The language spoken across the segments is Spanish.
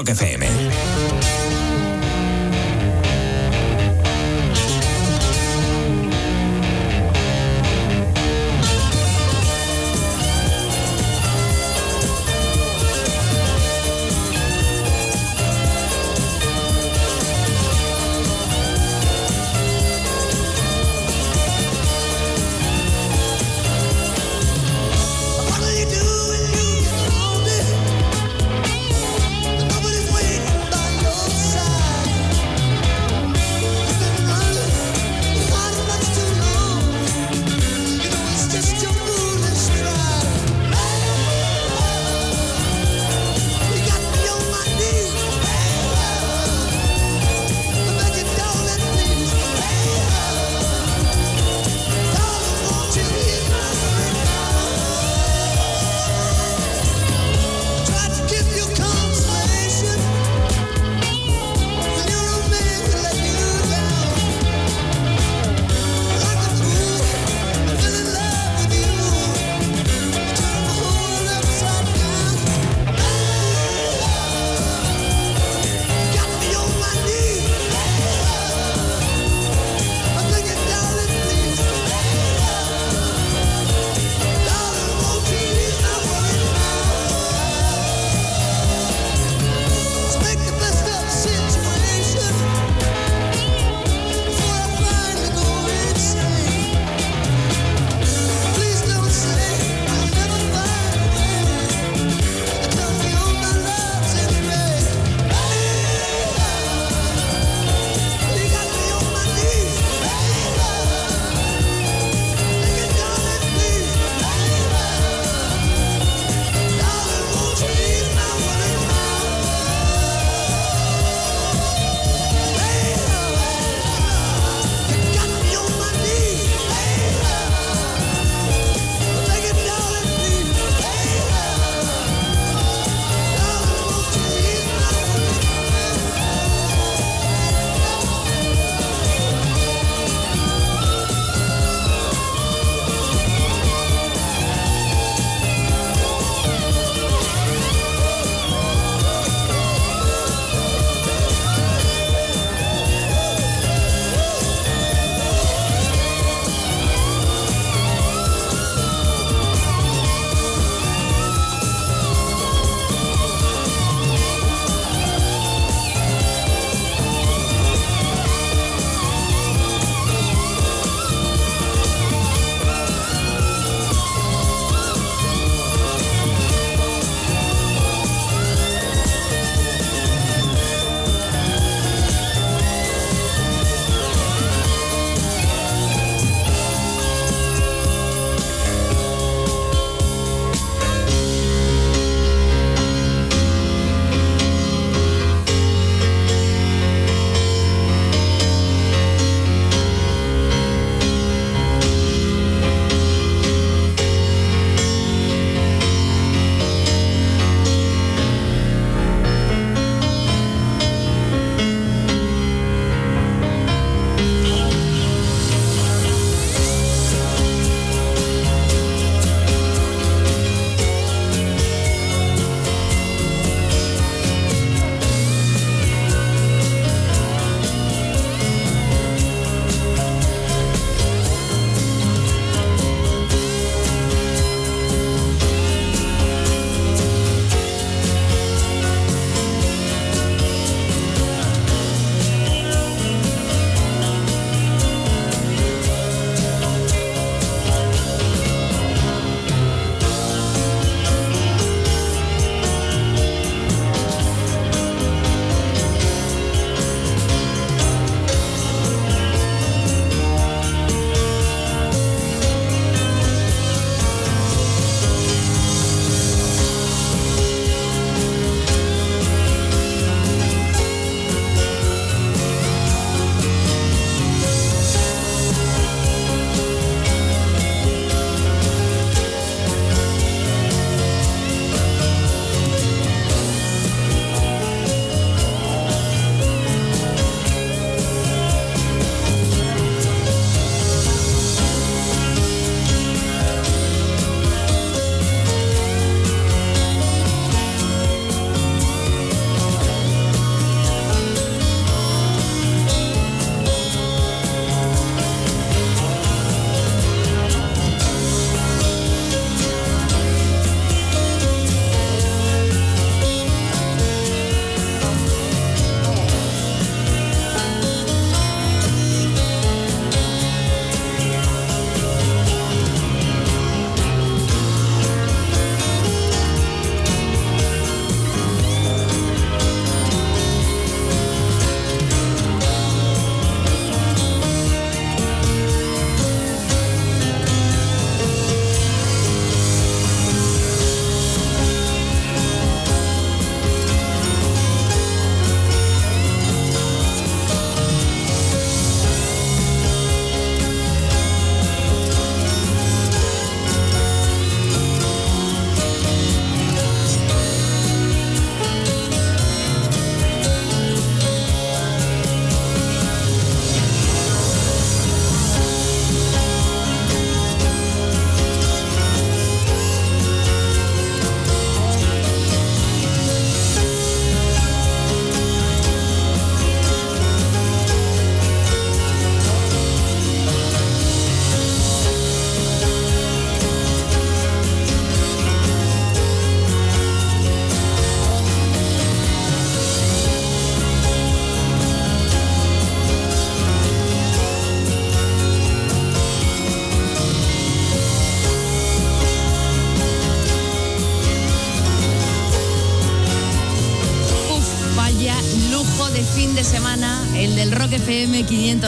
FM.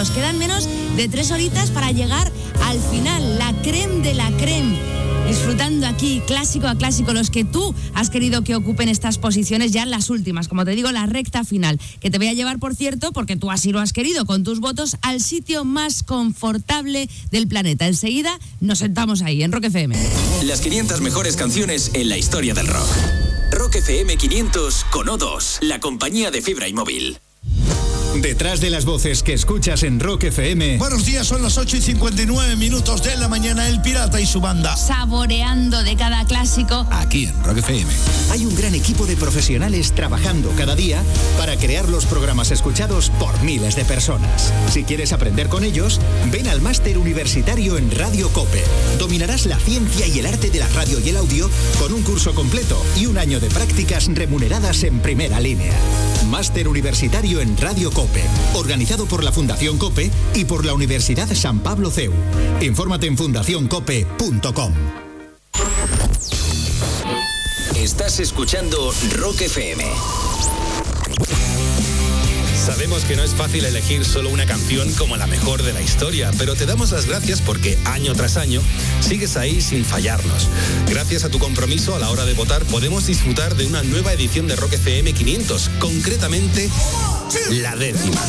500. Quedan menos de tres horitas para llegar al final, la creme de la creme disfrutando aquí clásico a clásico los que tú has querido que ocupen estas posiciones ya las últimas, como te digo, la recta final, que te voy a llevar, por cierto, porque tú así lo has querido, con tus votos al sitio más confortable del planeta. Enseguida nos sentamos ahí, en Rock FM. Las 500 mejores canciones en la historia del rock. Rock FM 500 con O2, la compañía de fibra y móvil. Detrás de las voces que escuchas en Rock FM. Buenos días, son las 8 y 59 minutos de la mañana. El Pirata y su banda. Saboreando de cada clásico. Aquí en Rock FM. Hay un gran equipo de profesionales trabajando cada día para crear los programas escuchados por miles de personas. Si quieres aprender con ellos, ven al máster universitario en Radio Cope. Dominarás la ciencia y el arte de la radio y el audio con un curso completo y un año de prácticas remuneradas en primera línea. Máster universitario en Radio Cope organizado por la Fundación COPE y por la Universidad San Pablo CEU. Infórmate en fundacioncope.com. Estás escuchando Rock FM. Sabemos que no es fácil elegir solo una canción como la mejor de la historia, pero te damos las gracias porque año tras año sigues ahí sin fallarnos. Gracias a tu compromiso a la hora de votar podemos disfrutar de una nueva edición de Rock FM 500, concretamente la décima.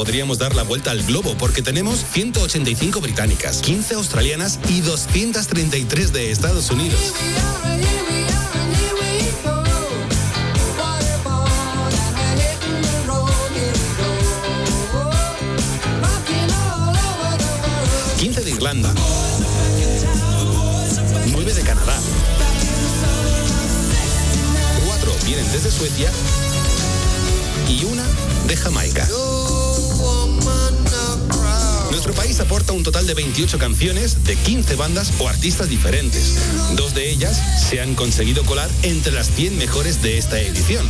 Podríamos dar la vuelta al globo porque tenemos 185 británicas, 15 australianas y 233 de Estados Unidos. ...15 de Irlanda... ...9 de Canadá... ...4 vienen desde Suecia... ...y una de Jamaica. Nuestro país aporta un total de 28 canciones de 15 bandas o artistas diferentes. Dos de ellas se han conseguido colar entre las 100 mejores de esta edición.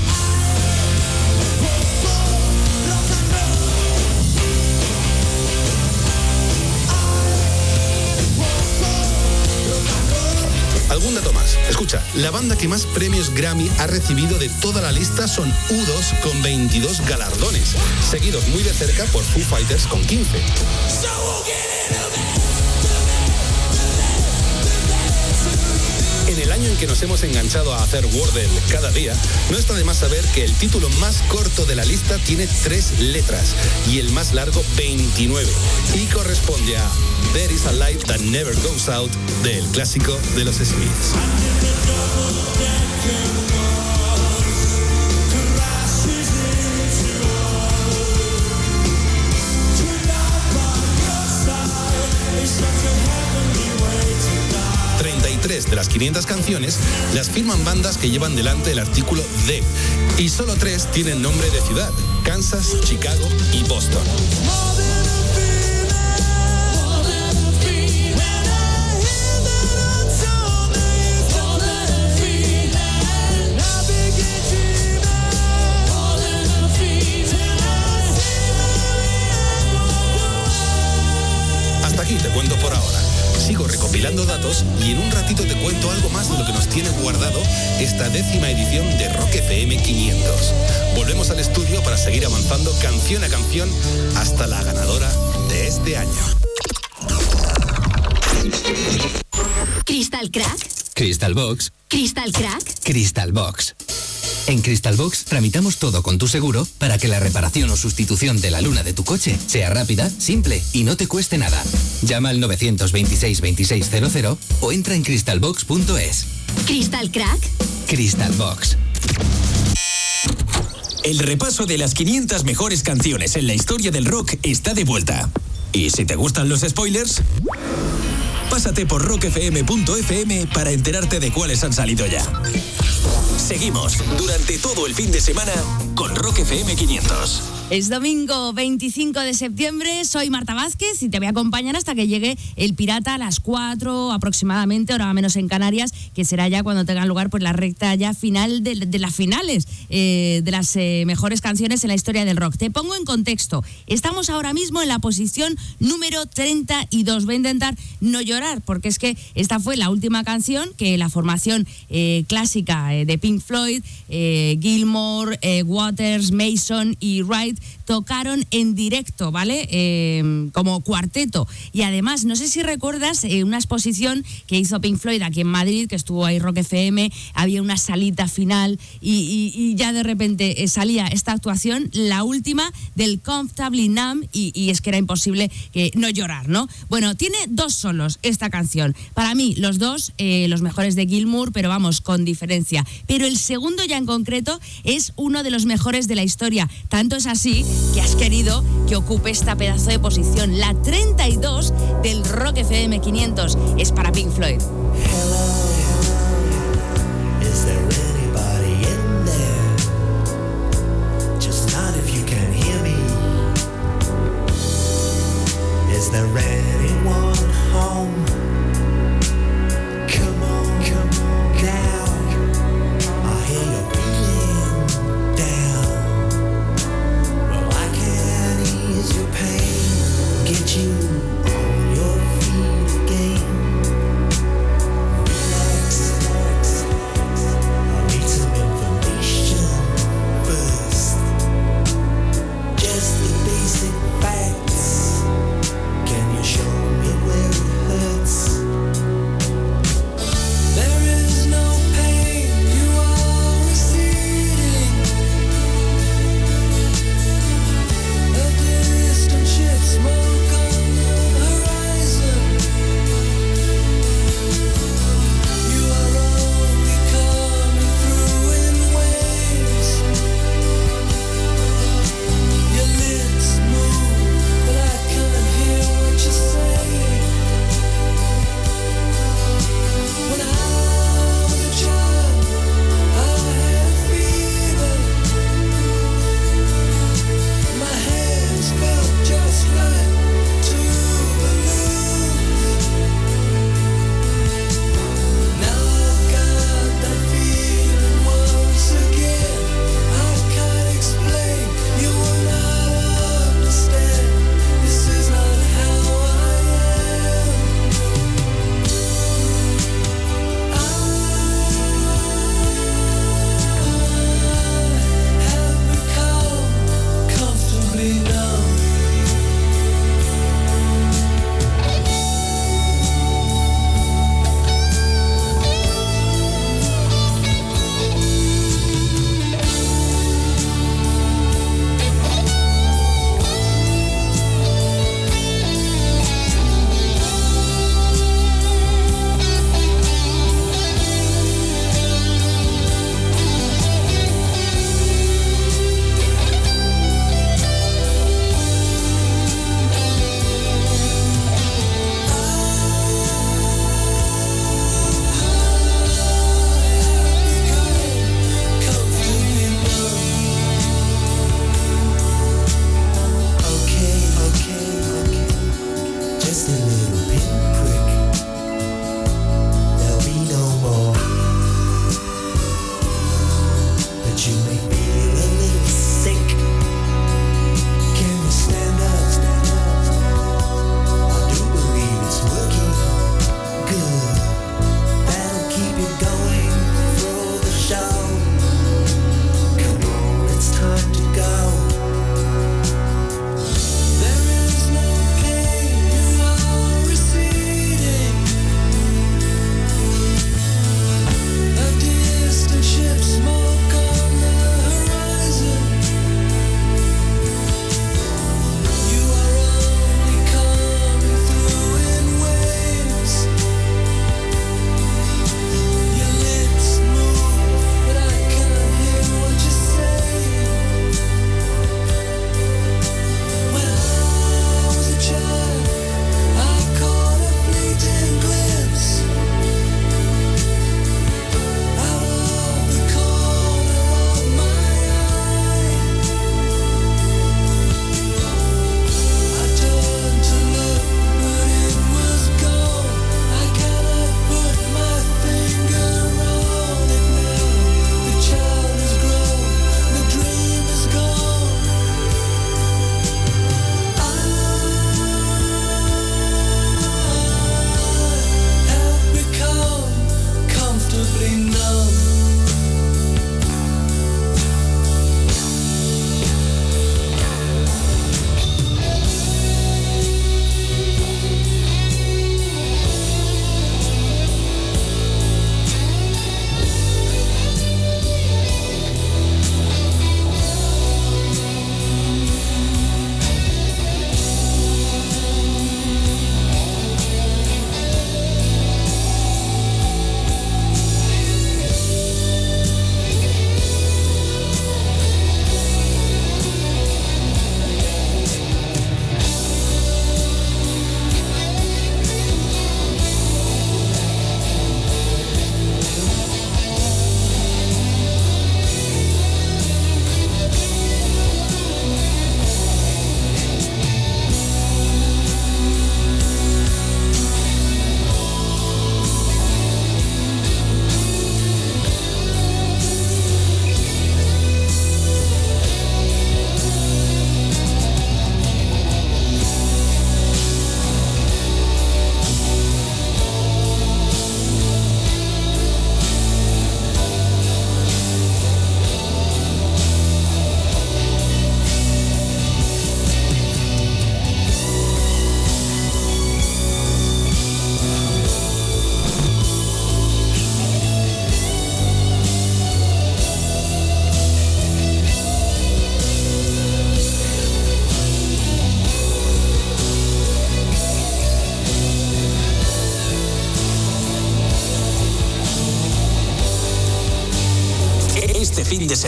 Algún dato más. Escucha, la banda que más premios Grammy ha recibido de toda la lista son U2 con 22 galardones, seguidos muy de cerca por Foo Fighters con 15. El año en que nos hemos enganchado a hacer Wordle cada día, no está de más saber que el título más corto de la lista tiene tres letras y el más largo 29 y corresponde a There is a light that never goes out del clásico de los Smiths. 33 de las 500 canciones las firman bandas que llevan delante el artículo de y solo tres tienen nombre de ciudad, Kansas, Chicago y Boston. Sigo recopilando datos y en un ratito te cuento algo más de lo que nos tiene guardado esta décima edición de Rock FM 500. Volvemos al estudio para seguir avanzando canción a canción hasta la ganadora de este año. Crystal Crack. Crystal Box. Crystal Crack. Crystal Box. En Crystal Box tramitamos todo con tu seguro para que la reparación o sustitución de la luna de tu coche sea rápida, simple y no te cueste nada. Llama al 926 2600 o entra en crystalbox.es. Crystal Crack. Crystal Box. El repaso de las 500 mejores canciones en la historia del rock está de vuelta. ¿Y si te gustan los spoilers? Pásate por rockfm.fm para enterarte de cuáles han salido ya. Seguimos durante todo el fin de semana con Rock FM 500. Es domingo 25 de septiembre, soy Marta Vázquez y te voy a acompañar hasta que llegue el Pirata a las 4 aproximadamente, hora menos en Canarias, que será ya cuando tengan lugar pues, la recta ya final de, las finales eh, de las eh, mejores canciones en la historia del rock. Te pongo en contexto, estamos ahora mismo en la posición número 32. Voy a intentar no llorar, porque es que esta fue la última canción que la formación eh, clásica de Pink Floyd, Gilmore, Mason y Wright tocaron en directo, ¿vale? Eh, como cuarteto. Y además, no sé si recuerdas eh, una exposición que hizo Pink Floyd aquí en Madrid, que estuvo ahí Rock FM, había una salita final y, ya de repente eh, salía esta actuación, la última del Comfortably Numb, y, es que era imposible no llorar, ¿no? Bueno, tiene dos solos esta canción. Para mí, los dos, los mejores de Gilmour, pero vamos, con diferencia. Pero el segundo ya en concreto es uno de los mejores de la historia. Tanto es así que has querido que ocupe esta pedazo de posición, la 32 del Rock FM 500. Es para Pink Floyd.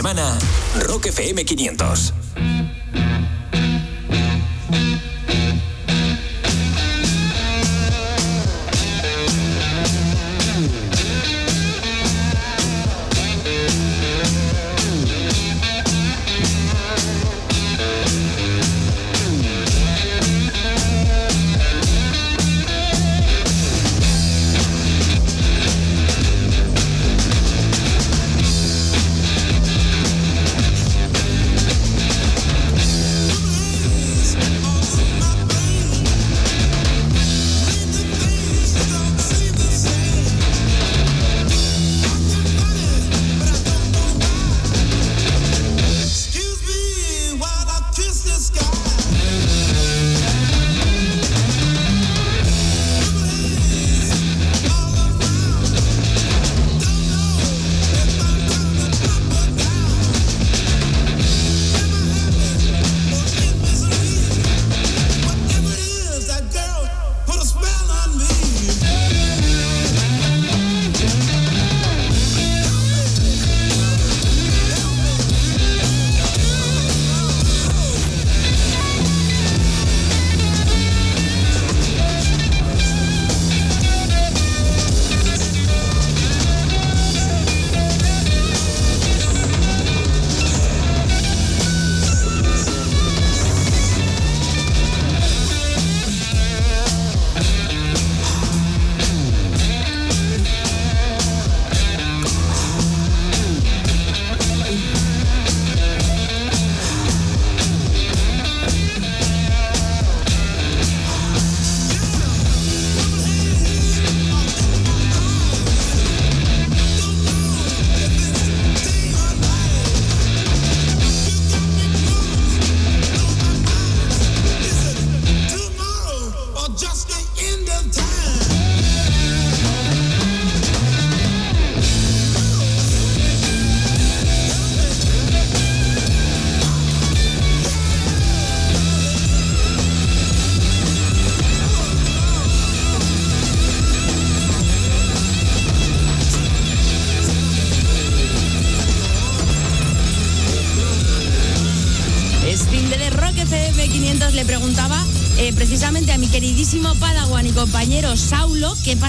Semana, Rock FM 500.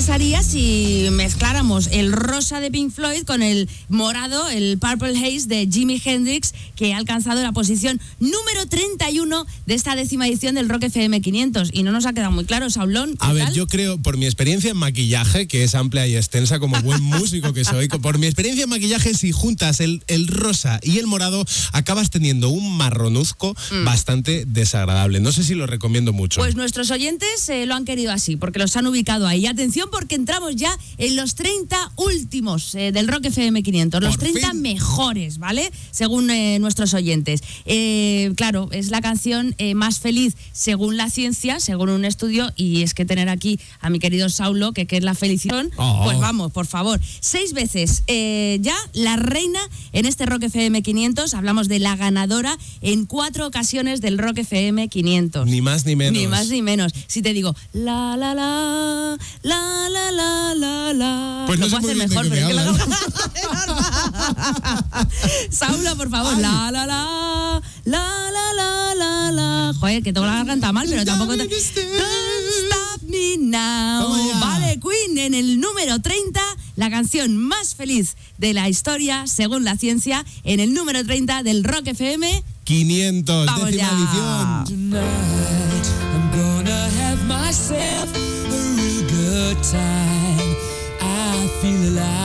Pasaría si mezcláramos el rosa de Pink Floyd con el morado, el Purple Haze de Jimi Hendrix, que ha alcanzado la posición número 31 de esta décima edición del Rock FM 500? Y no nos ha quedado muy claro, Saulón. A ver, yo creo, por mi experiencia en maquillaje, que es amplia y extensa como buen músico que soy, por mi experiencia en maquillaje, si juntas el, el rosa y el morado, acabas teniendo un marronuzco mm. bastante desagradable. No sé si lo recomiendo mucho. Pues nuestros oyentes eh, lo han querido así, porque los han ubicado ahí. Atención, porque entramos ya en los 30 últimos eh, del Rock FM 500, los 30 mejores, ¿vale? Según eh, nuestros oyentes. claro, es la canción más feliz según la ciencia, según un estudio, y es que tener aquí a mi querido Saulo, que, que es la felicidad, oh. pues vamos, por favor. Seis veces ya la reina en este Rock FM 500, hablamos de la ganadora en cuatro ocasiones del Rock FM 500. Ni más ni menos. Ni más ni menos. Si te digo, la, la, la, la, la, la, la, la. Pues no lo puedo hacer mejor, pero es que la... Saulo, por favor, la, la, la, la, la, la, la, la. Joder, que tengo la garganta mal, pero tampoco te... Don't stop me now. Vale, Queen en el número 30, la canción más feliz de la historia, según la ciencia, en el número 30 del Rock FM 500, Vamos décima ya. edición. Tonight, I'm gonna have myself a real good time. I feel alive.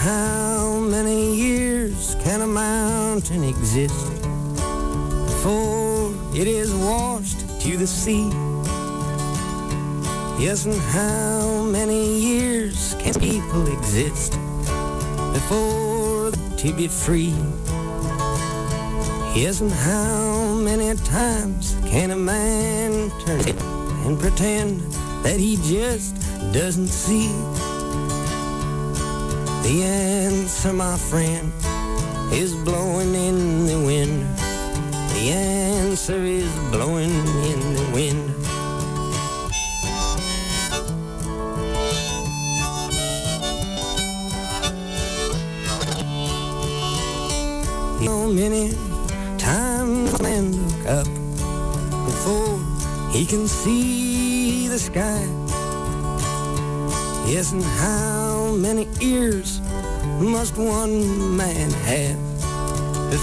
How many years can a mountain exist before it is washed to the sea? Yes, and how many years can people exist before to be free? Yes, and how many times can a man turn and pretend that he just doesn't see? The answer, my friend, is blowing in the wind. The answer is blowing in the wind. So many times a man look up before he can see the sky. Yes, and how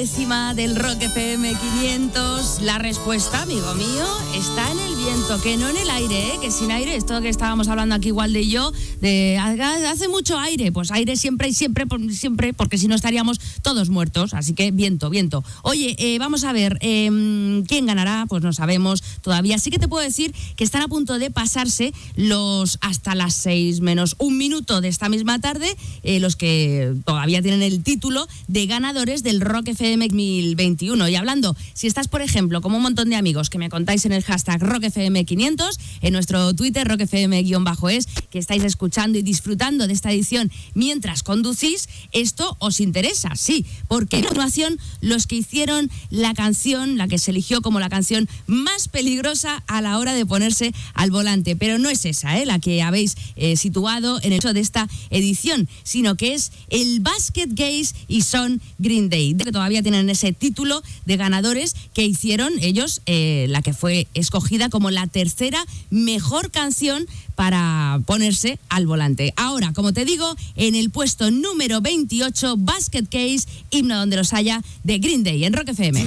Décima del Rock FM 500? La respuesta, amigo mío, está en el viento, que no en el aire, ¿eh? que sin aire, esto que estábamos hablando aquí igual de yo, de hace mucho aire, pues aire siempre y siempre, siempre, porque si no estaríamos todos muertos, así que viento, viento. Oye, eh, vamos a ver, eh, ¿quién ganará? Pues no sabemos todavía. Sí que te puedo decir que están a punto de pasarse los hasta las seis menos un minuto de esta misma tarde, eh, los que todavía tienen el título de gana ganadores del Rock FM 2021. Y hablando, si estás, por ejemplo, como un montón de amigos que me contáis en el hashtag RockFM500, en nuestro Twitter, RockFM-es, que estáis escuchando y disfrutando de esta edición mientras conducís, esto os interesa, sí, porque a continuación los que hicieron la canción, la que se eligió como la canción más peligrosa a la hora de ponerse al volante. Pero no es esa, ¿eh? la que habéis eh, situado en el hecho de esta edición, sino que es el Basket Gaze y Son Green Day, que todavía tienen ese título de ganadores que hicieron ellos, eh, la que fue escogida como la tercera mejor canción para ponerse al volante. Ahora, como te digo, en el puesto número 28, Basket Case, himno donde los haya, de Green Day en Rock FM.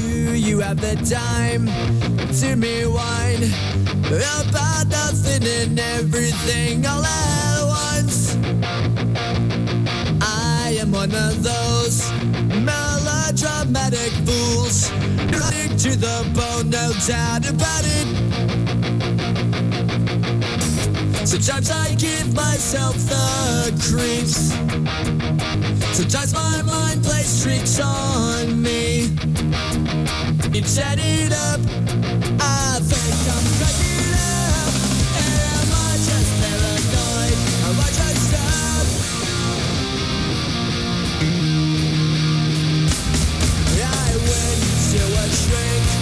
One of those melodramatic fools. Sometimes I give myself the creeps. Sometimes my mind plays tricks on me. You set it up. I think I'm cracking up. Am I just paranoid? Am I just up? I went to a shrink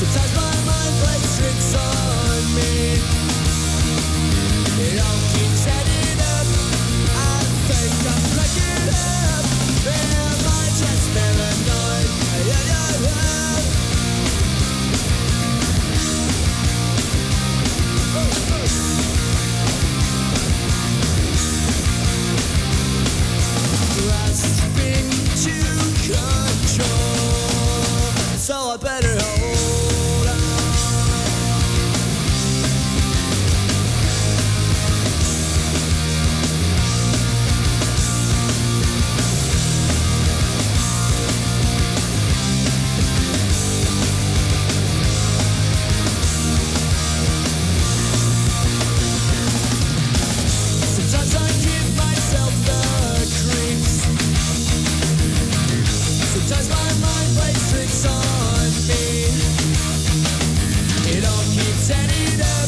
Sometimes my mind plays tricks on me. It all control. So I better hold tricks on me. It all keeps adding up.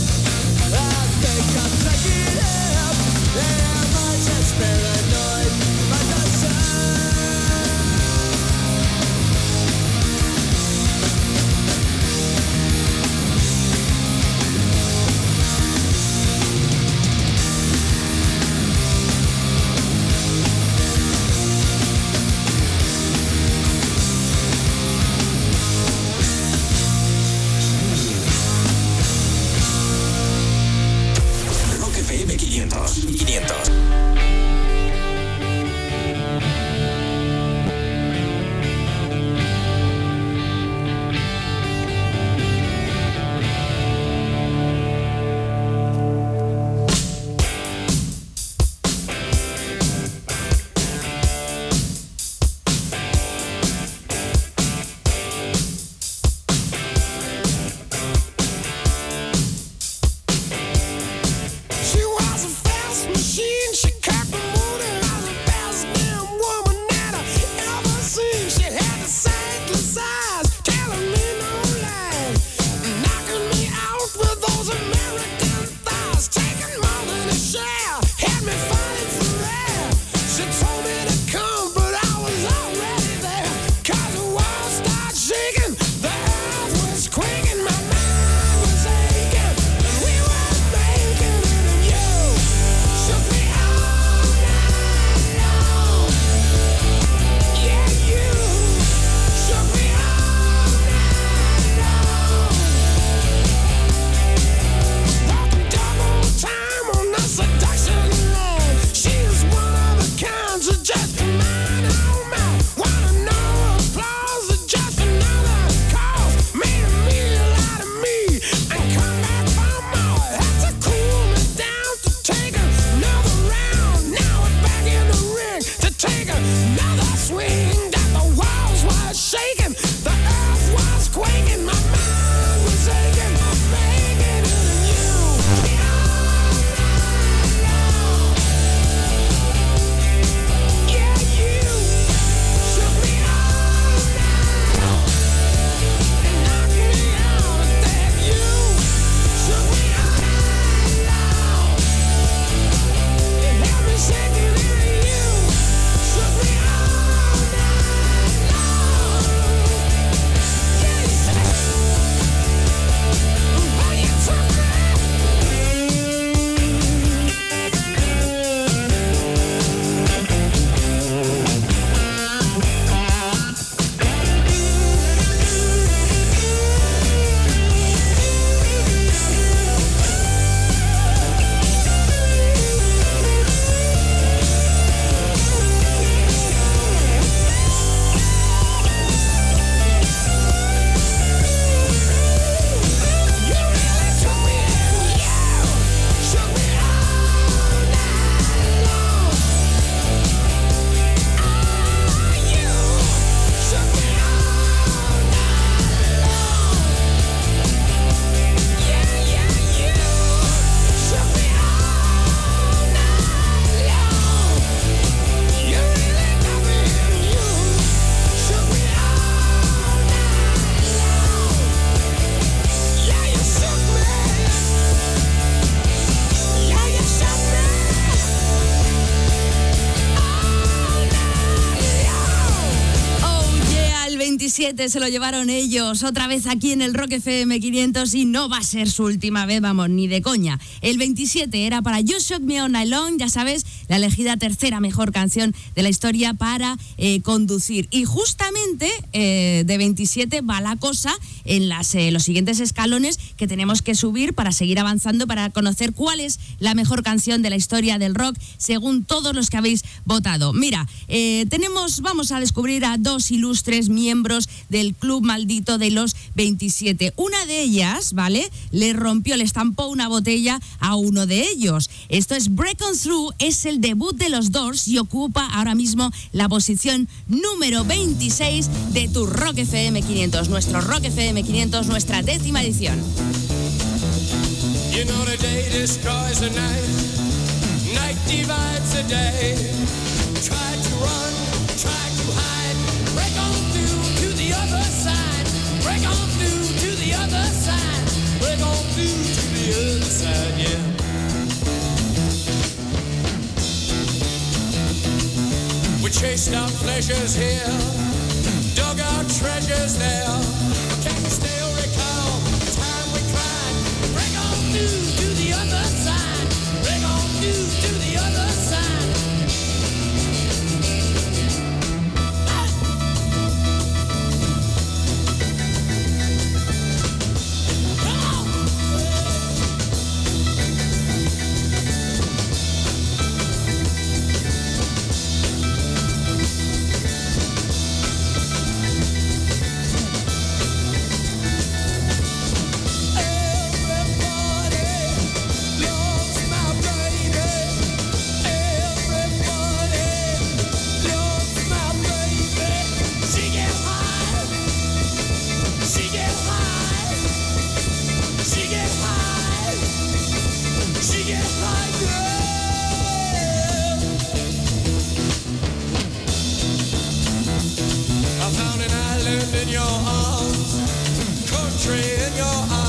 27 se lo llevaron ellos, otra vez aquí en el Rock FM 500 y no va a ser su última vez, vamos, ni de coña. El 27 era para You Shook Me Night Long, ya sabes, la elegida tercera mejor canción de la historia para eh, conducir. Y justamente eh, de 27 va la cosa en las, eh, los siguientes escalones que tenemos que subir para seguir avanzando, para conocer cuál es la mejor canción de la historia del rock según todos los que habéis votado. Mira, tenemos, vamos a descubrir a dos ilustres miembros del club maldito de los 27. Una de ellas, ¿vale? Le rompió, le estampó una botella a uno de ellos. Esto es Break On Through, es el debut de los Doors y ocupa ahora mismo la posición número 26 de tu Rock FM 500, nuestro Rock FM 500, nuestra décima edición. You know the day destroys the night, night divides the day. Try to run, try to hide, break on on through to the other side, yeah. We chased our pleasures here, dug our treasures there. Can you still recall the time we cried? Your arms, country in your eyes.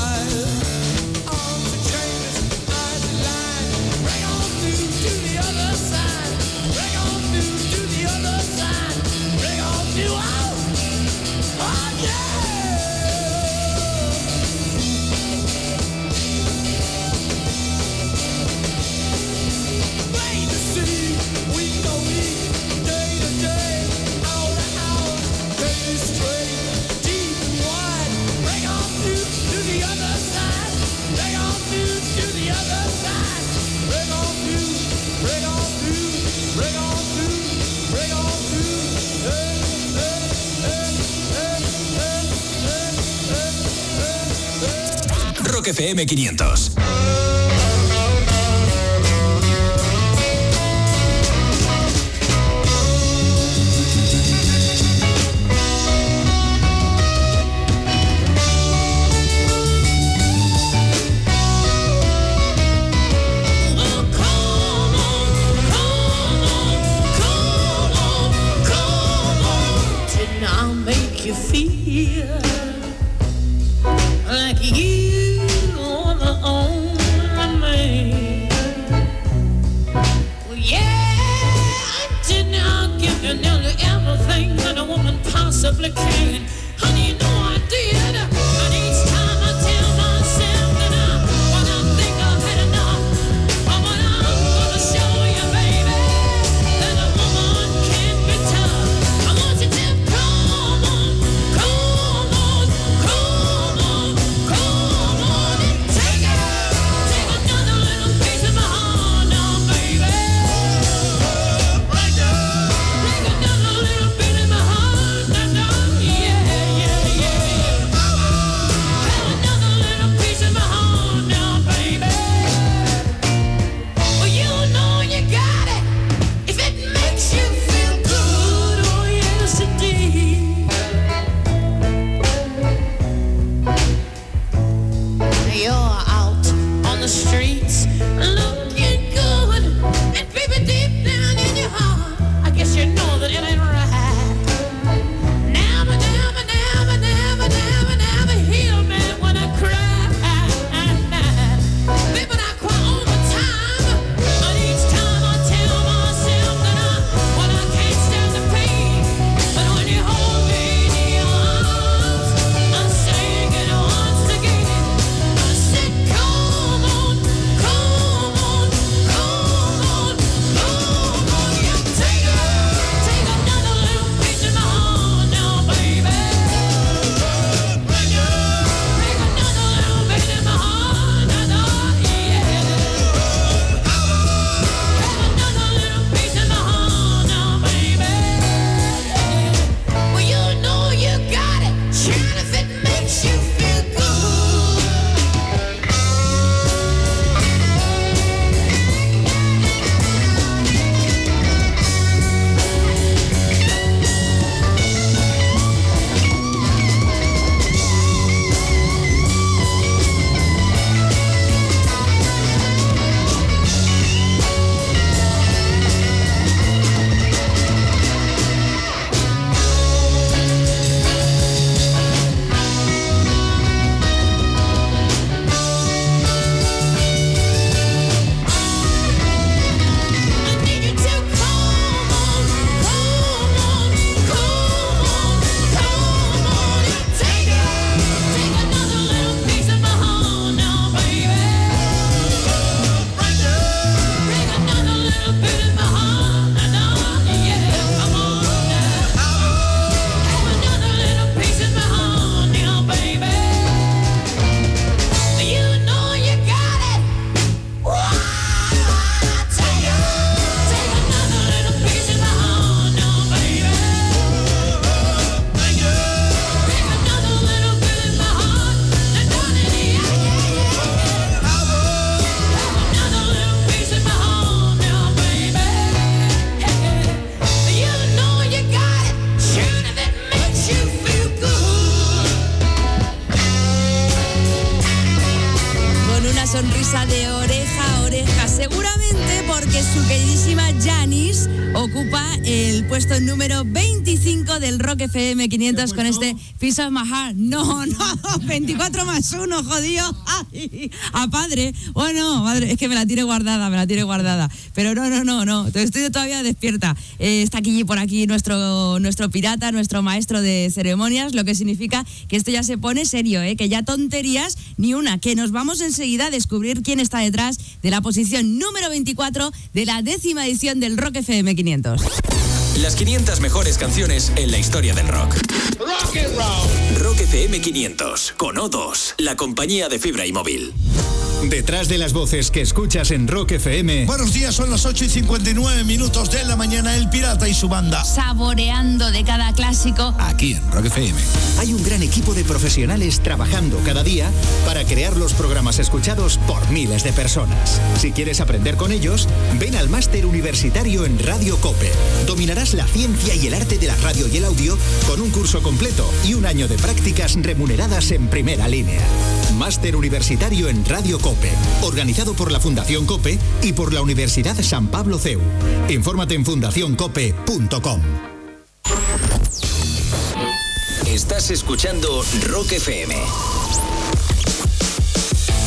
Rock FM 500. complicated. FM 500 con este Piece of My Heart. No, no, 24 más 1, jodido. Ay, a padre. Bueno, madre, es que me la tiene guardada, me la tiene guardada. Pero no, no, no, no. Estoy todavía despierta. Eh, está aquí por aquí nuestro, nuestro pirata, nuestro maestro de ceremonias, lo que significa que esto ya se pone serio, ¿eh? que ya tonterías ni una, que nos vamos enseguida a descubrir quién está detrás de la posición número 24 de la décima edición del Rock FM 500. Las 500 mejores canciones en la historia del rock. Rock and roll. Rock FM 500 con O2, la compañía de fibra y móvil. Detrás de las voces que escuchas en Rock FM. Buenos días, son las 8 y 59 minutos de la mañana. El Pirata y su banda. Saboreando de cada clásico. Aquí en Rock FM. Hay un gran equipo de profesionales trabajando cada día para crear los programas escuchados por miles de personas. Si quieres aprender con ellos, ven al máster universitario en Radio Cope. Dominarás la ciencia y el arte de la radio y el audio con un curso completo y un año de prácticas remuneradas en primera línea. Máster universitario en Radio Cope, organizado por la Fundación Cope y por la Universidad San Pablo CEU. Infórmate en fundacioncope.com. Estás escuchando Rock FM.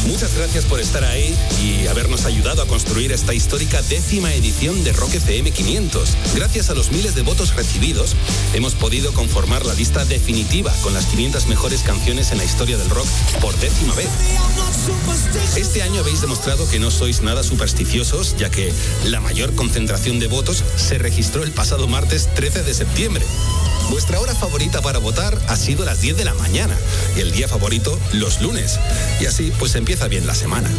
Muchas gracias por estar ahí y habernos ayudado a construir esta histórica décima edición de Rock FM 500. Gracias a los miles de votos recibidos, hemos podido conformar la lista definitiva con las 500 mejores canciones en la historia del rock por décima vez. Este año habéis demostrado que no sois nada supersticiosos, ya que la mayor concentración de votos se registró el pasado martes 13 de septiembre. Vuestra hora favorita para votar ha sido las 10 de la mañana y el día favorito los lunes. Y así pues empieza bien la semana.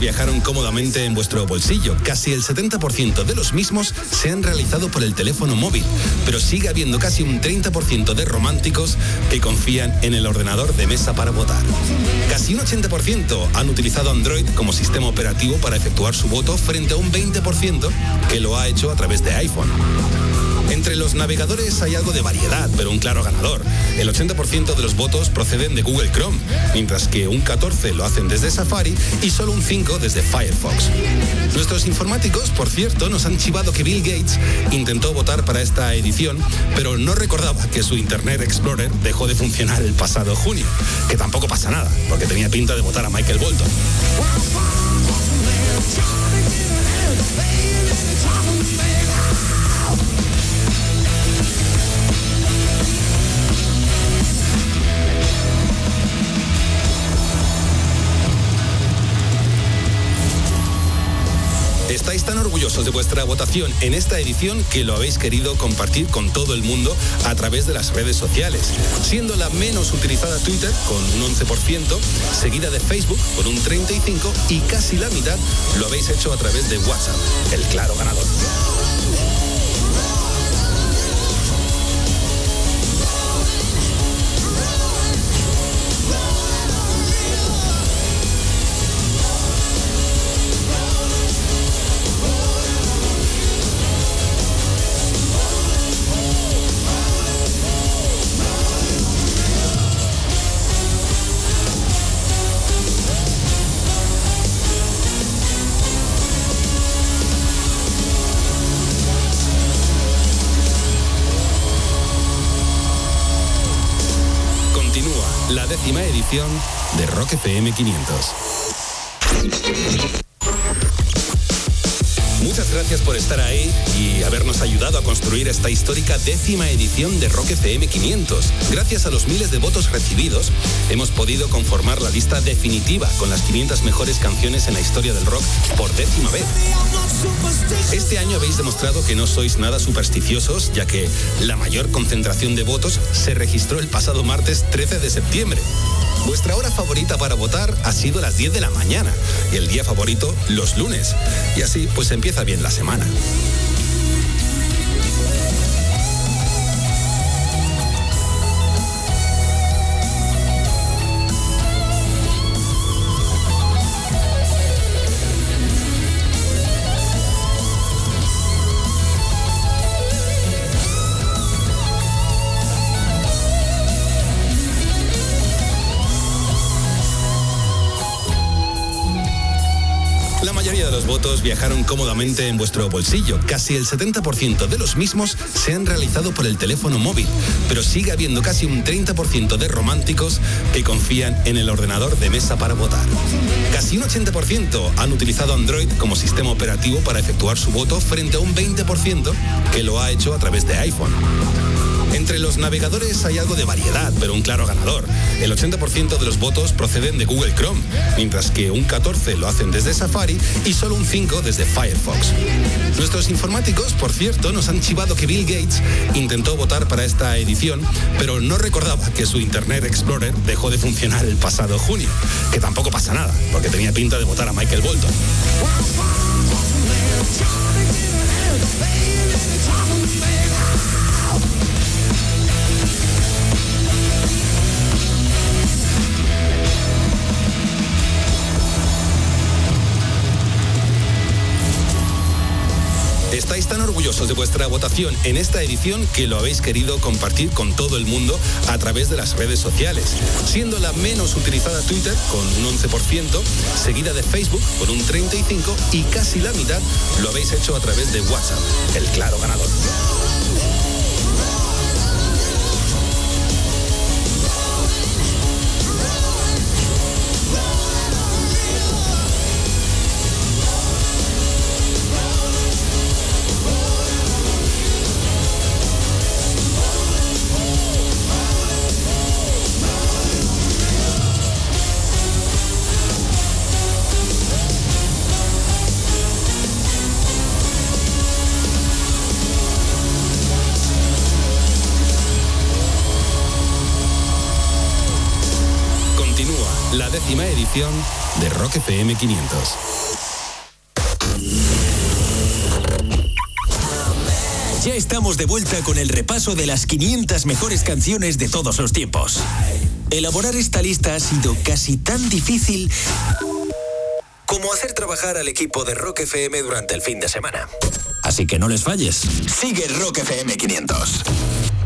Viajaron cómodamente en vuestro bolsillo. Casi el 70% de los mismos se han realizado por el teléfono móvil, pero sigue habiendo casi un 30% de románticos que confían en el ordenador de mesa para votar. Casi un 80% han utilizado Android como sistema operativo para efectuar su voto frente a un 20% que lo ha hecho a través de iPhone. Entre los navegadores hay algo de variedad, pero un claro ganador. El 80% de los votos proceden de Google Chrome, mientras que un 14% lo hacen desde Safari y solo un 5% desde Firefox. Nuestros informáticos, por cierto, nos han chivado que Bill Gates intentó votar para esta edición, pero no recordaba que su Internet Explorer dejó de funcionar el pasado junio. Que tampoco pasa nada, porque tenía pinta de votar a Michael Bolton. Estáis tan orgullosos de vuestra votación en esta edición que lo habéis querido compartir con todo el mundo a través de las redes sociales, siendo la menos utilizada Twitter con un 11%, seguida de Facebook con un 35% y casi la mitad lo habéis hecho a través de WhatsApp, el claro ganador. De Rock FM 500. Muchas gracias por estar ahí y habernos ayudado a construir esta histórica décima edición de Rock FM 500. Gracias a los miles de votos recibidos, hemos podido conformar la lista definitiva con las 500 mejores canciones en la historia del rock por décima vez. Este año habéis demostrado que no sois nada supersticiosos, ya que la mayor concentración de votos se registró el pasado martes 13 de septiembre. Vuestra hora favorita para votar ha sido las 10 de la mañana y el día favorito los lunes. Y así pues empieza bien la semana. Viajaron cómodamente en vuestro bolsillo. Casi el 70% de los mismos se han realizado por el teléfono móvil, pero sigue habiendo casi un 30% de románticos que confían en el ordenador de mesa para votar. Casi un 80% han utilizado Android como sistema operativo para efectuar su voto frente a un 20% que lo ha hecho a través de iPhone. Entre los navegadores hay algo de variedad, pero un claro ganador. El 80% de los votos proceden de Google Chrome, mientras que un 14% lo hacen desde Safari y solo un 5% desde Firefox. Nuestros informáticos, por cierto, nos han chivado que Bill Gates intentó votar para esta edición, pero no recordaba que su Internet Explorer dejó de funcionar el pasado junio. Que tampoco pasa nada, porque tenía pinta de votar a Michael Bolton. Estáis tan orgullosos de vuestra votación en esta edición que lo habéis querido compartir con todo el mundo a través de las redes sociales, siendo la menos utilizada Twitter con un 11%, seguida de Facebook con un 35% y casi la mitad lo habéis hecho a través de WhatsApp, el claro ganador. De Rock FM 500. Ya estamos de vuelta con el repaso de las 500 mejores canciones de todos los tiempos. Elaborar esta lista ha sido casi tan difícil como hacer trabajar al equipo de Rock FM durante el fin de semana. Así que no les falles. Sigue Rock FM 500.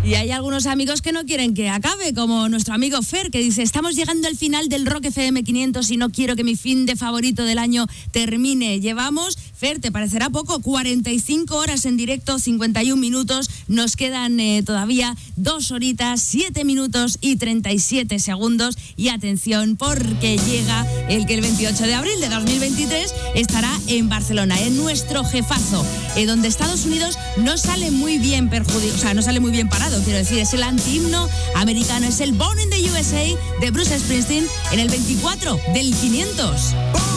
Y hay algunos amigos que no quieren que acabe, como nuestro amigo Fer, que dice, estamos llegando al final del Rock FM 500 y no quiero que mi fin de favorito del año termine. Llevamos, Fer, te parecerá poco, 45 horas en directo, 51 minutos, nos quedan eh, todavía dos horitas, 7 minutos y 37 segundos. Y atención, porque llega el que el 28 de abril de 2023 estará en Barcelona, en nuestro jefazo, eh, donde Estados Unidos no sale muy bien perjudicado, o sea, no sale muy bien parado quiero decir, es el antihimno americano, es el Born in the USA de Bruce Springsteen en el 24 del 500.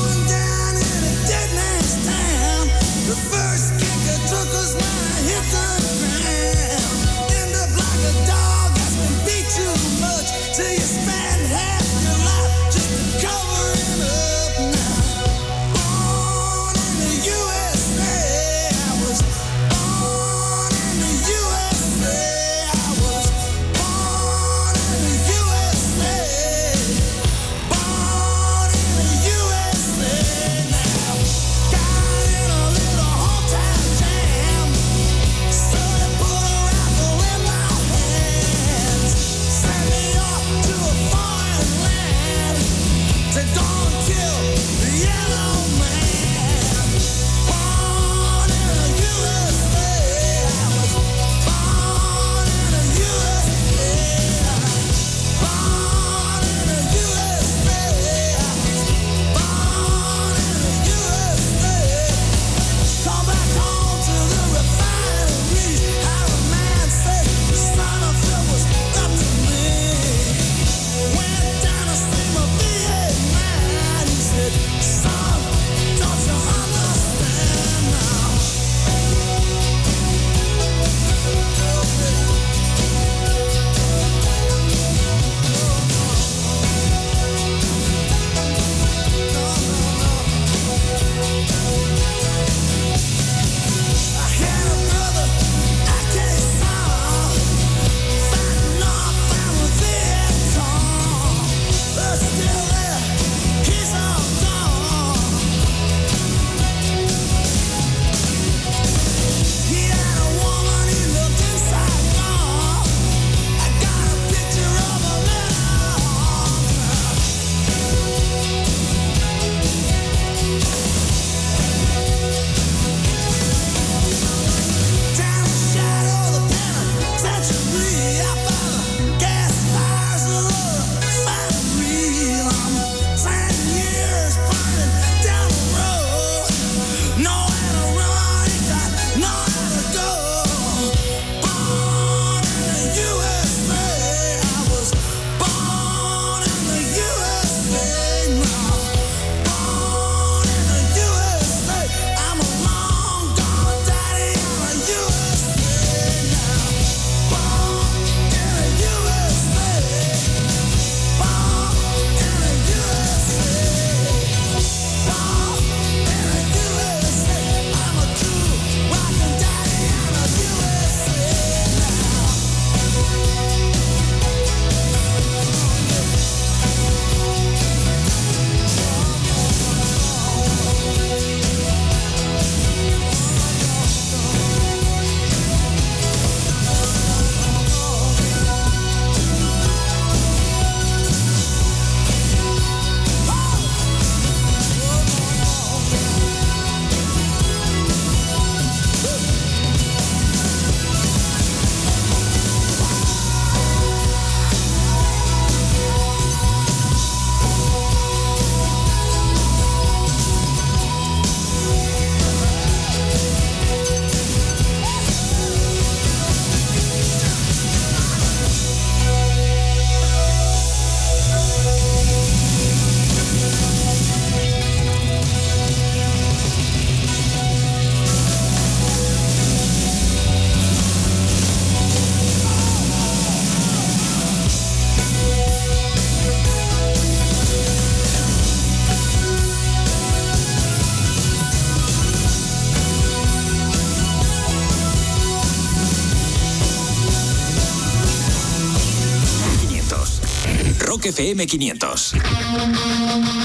FM 500.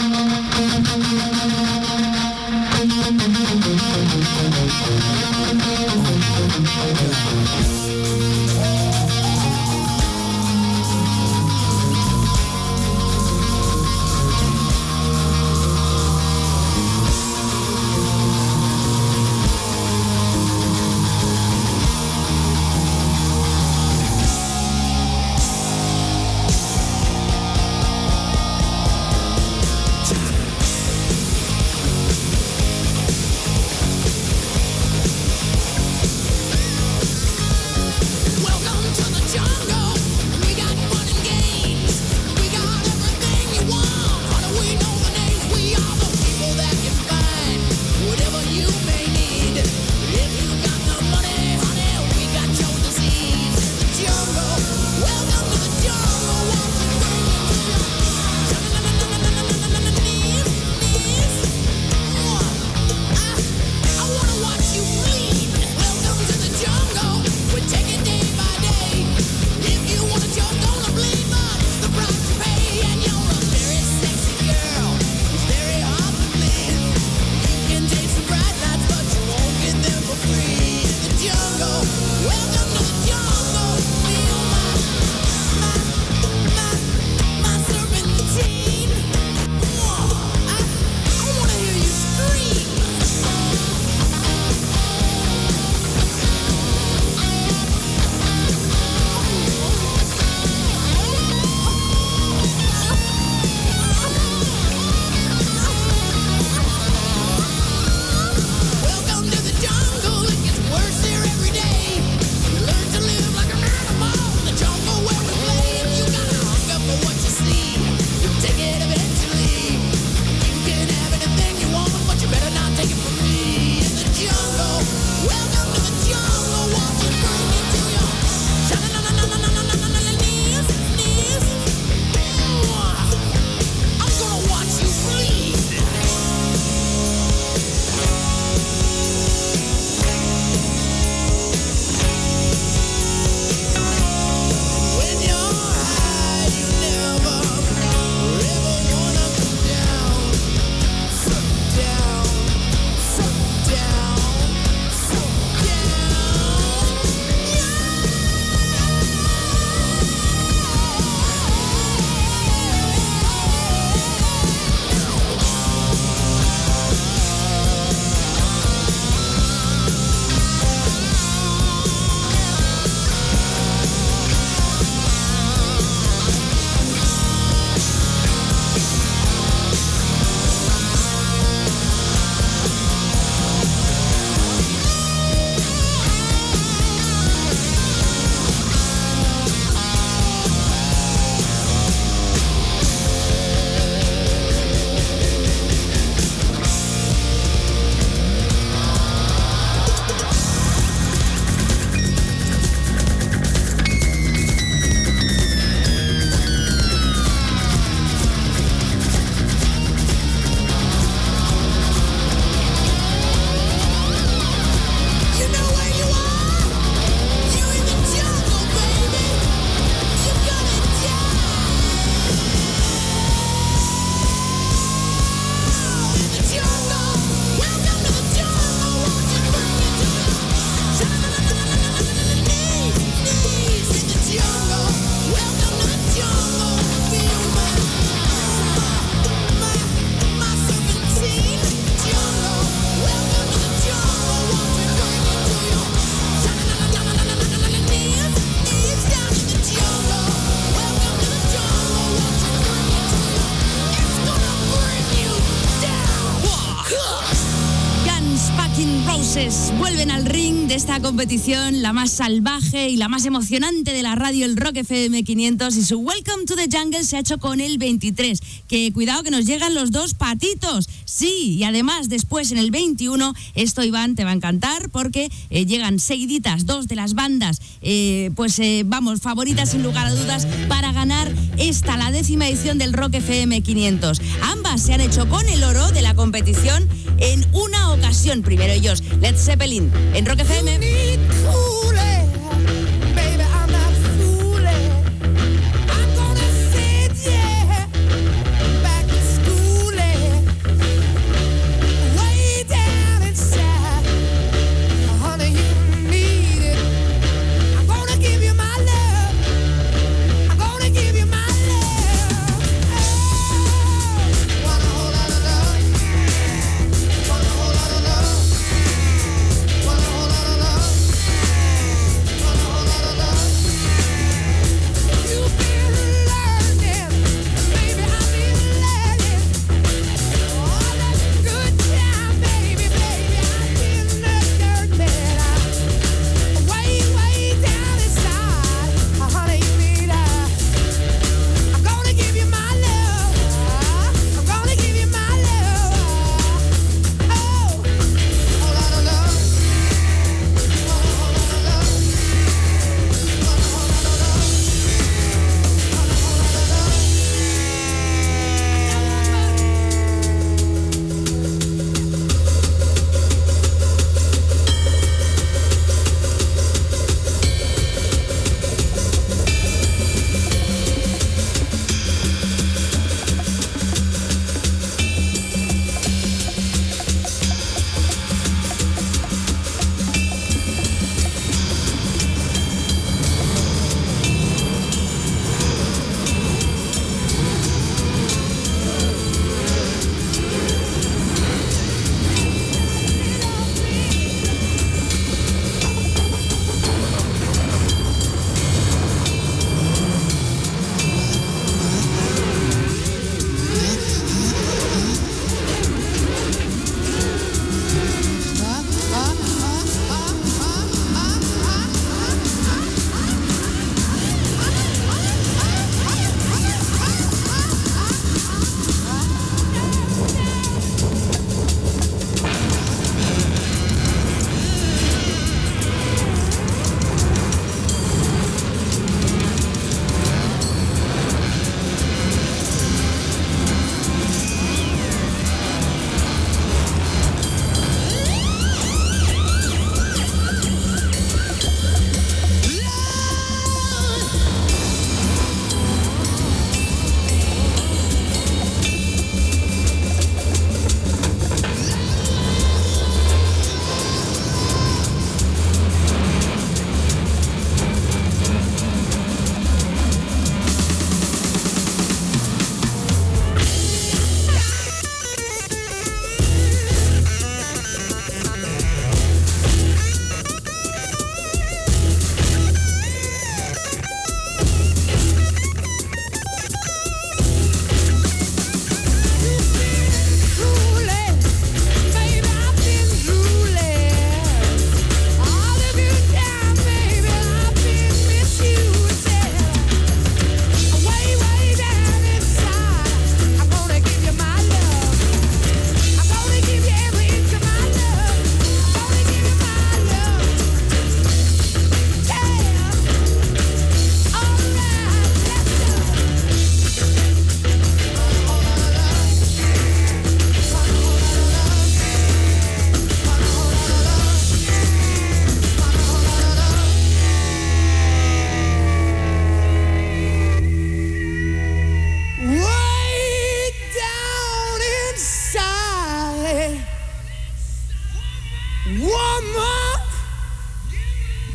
competición, la más salvaje y la más emocionante de la radio, el Rock FM 500, y su Welcome to the Jungle se ha hecho con el 23. Que cuidado que nos llegan los dos patitos. Sí, y además después en el 21, esto Iván te va a encantar porque eh, llegan seguiditas dos de las bandas, eh, pues eh, vamos, favoritas sin lugar a dudas para ganar esta, la décima edición del Rock FM 500. Ambas se han hecho con el oro de la competición en una ocasión. Primero ellos, Led Zeppelin, en Rock FM.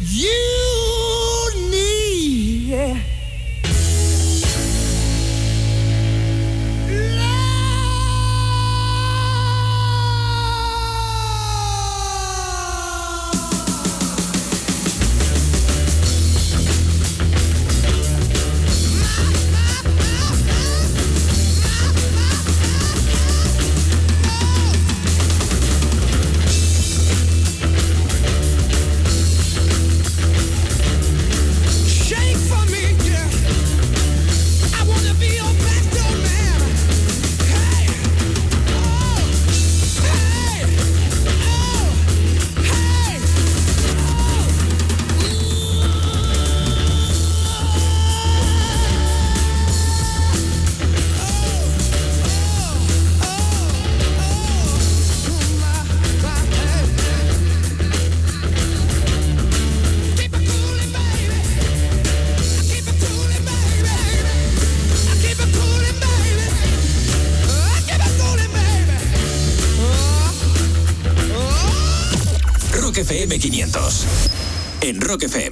You Rock FM.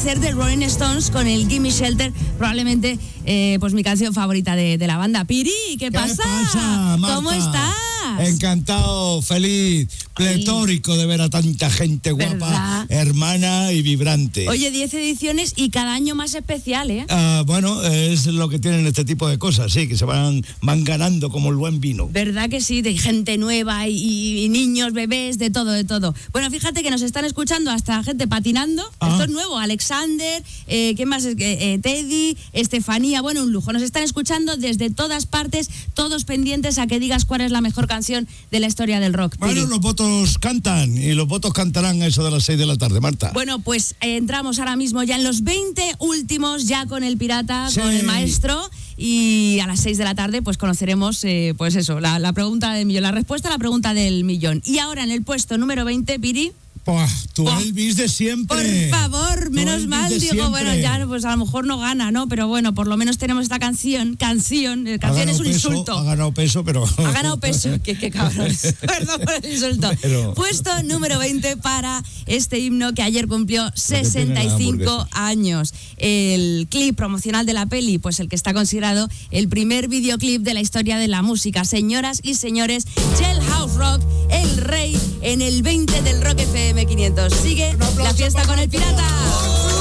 Aparecer The Rolling Stones con el Gimme Shelter, probablemente eh, pues mi canción favorita de, de la banda. Piri, ¿qué, pasa? ¿Cómo estás? Encantado, feliz, pletórico de ver a tanta gente guapa, ¿Verdad? hermana y vibrante. Oye, 10 ediciones y cada año más especial, ¿eh? Ah, bueno, es lo que tienen este tipo de cosas, sí, que se van, van ganando como el buen vino. ¿Verdad que sí? De gente nueva y, y niños, bebés, de todo, de todo. Bueno, fíjate que nos están escuchando hasta gente patinando. Ah. Esto es nuevo. Alexander, eh, ¿qué más? Eh, eh, Teddy, Estefanía, bueno, un lujo. Nos están escuchando desde todas partes, todos pendientes a que digas cuál es la mejor canción de la historia del rock. Bueno, Piri. los votos cantan y los votos cantarán a eso de las 6 de la tarde, Marta. Bueno, pues eh, entramos ahora mismo ya en los 20 últimos, ya con el pirata, Sí. con el maestro. Y a las 6 de la tarde, pues conoceremos, eh, pues eso, la, la pregunta del millón, la respuesta a la pregunta del millón. Y ahora en el puesto número 20, Piri. Buah, tu Oh, Elvis de siempre. Por favor, menos mal, digo, siempre. bueno, ya pues a lo mejor no gana, ¿no? Pero bueno, por lo menos tenemos esta canción, canción, eh, canción es un peso, insulto. Ha ganado peso, pero. Ha ganado peso, qué, qué cabrón. Perdón por el insulto. Pero- Puesto número 20 para este himno que ayer cumplió que tiene la 65 hamburguesa. años. El clip promocional de la peli, pues el que está considerado el primer videoclip de la historia de la música. Señoras y señores, Jailhouse Rock, el rey en el 20 del Rock FM 500. Sigue la fiesta con el pirata.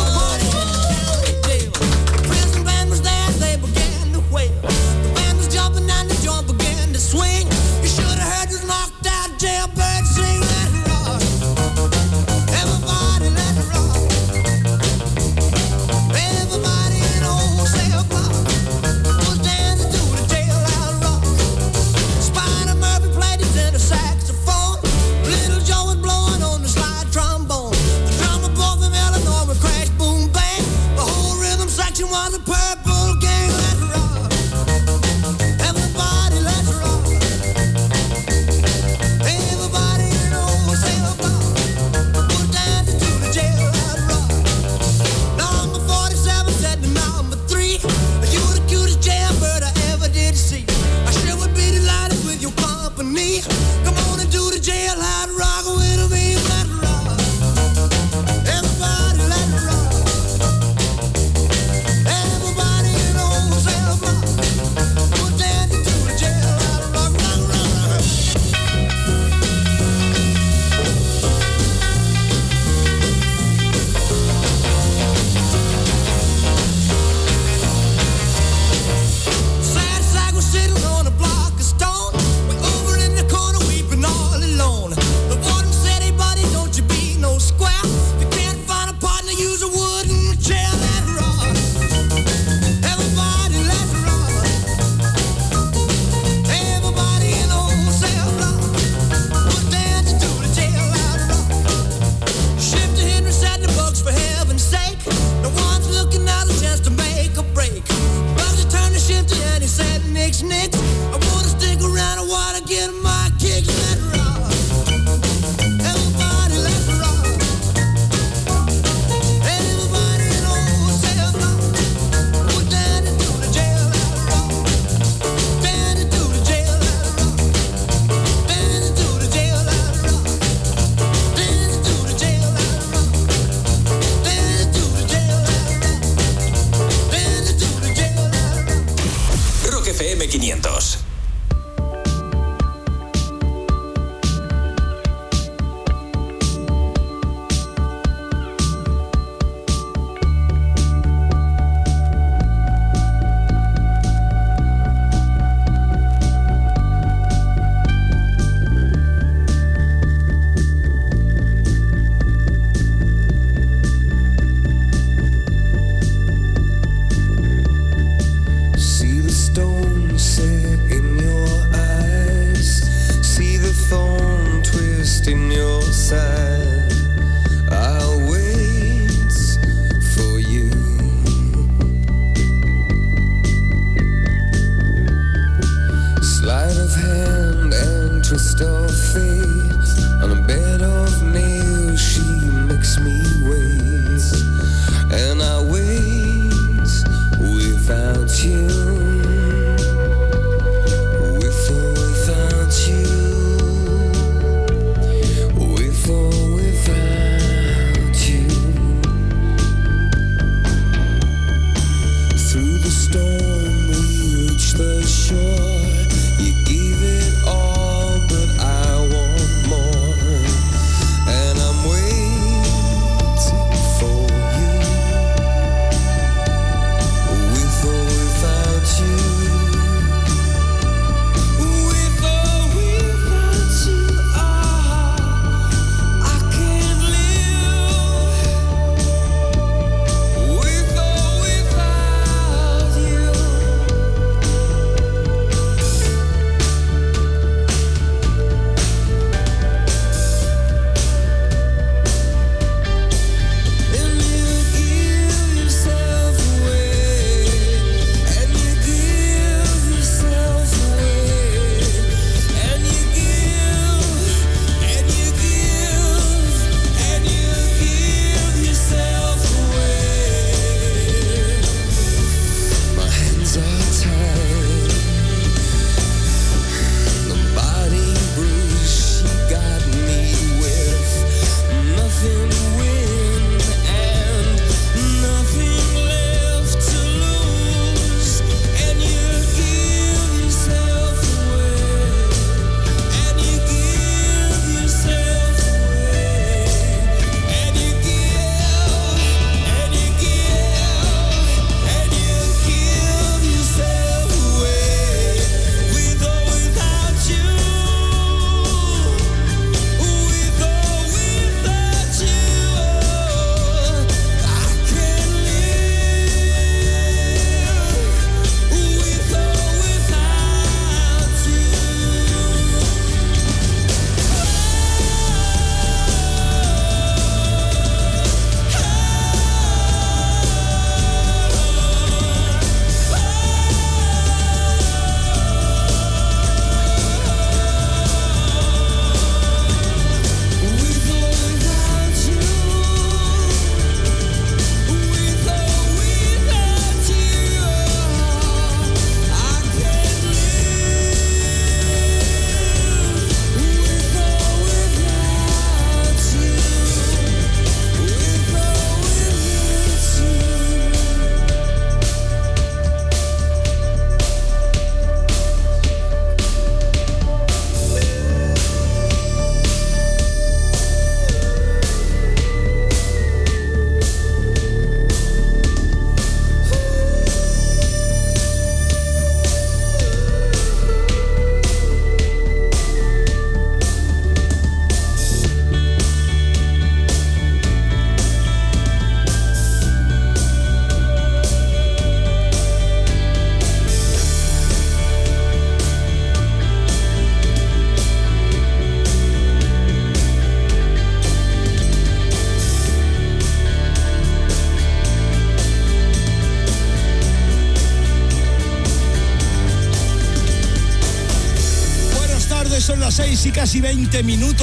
20 minutos.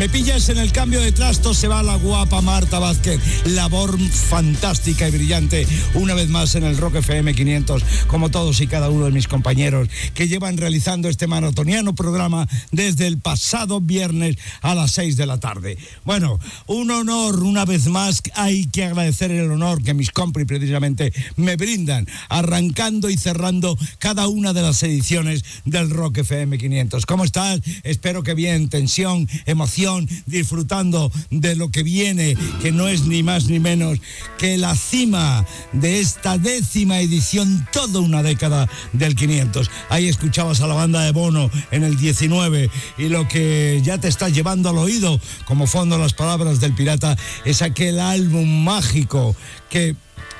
Me pillas en el cambio de trastos, se va la guapa Marta Vázquez. Labor fantástica y brillante, una vez más en el Rock FM 500, como todos y cada uno de mis compañeros que llevan realizando este maratoniano programa desde el pasado viernes a las 6 de la tarde. Bueno, un honor, una vez más, hay que agradecer el honor que mis compris precisamente me brindan, arrancando y cerrando cada una de las ediciones del Rock FM 500. ¿Cómo estás? Espero que bien, tensión, emoción, disfrutando de lo que viene, que no es ni más ni menos que la cima de esta décima edición, toda una década del 500. Ahí escuchabas a la banda de Bono en el 19 y lo que ya te está llevando al oído, como fondo las palabras del pirata, es aquel álbum mágico que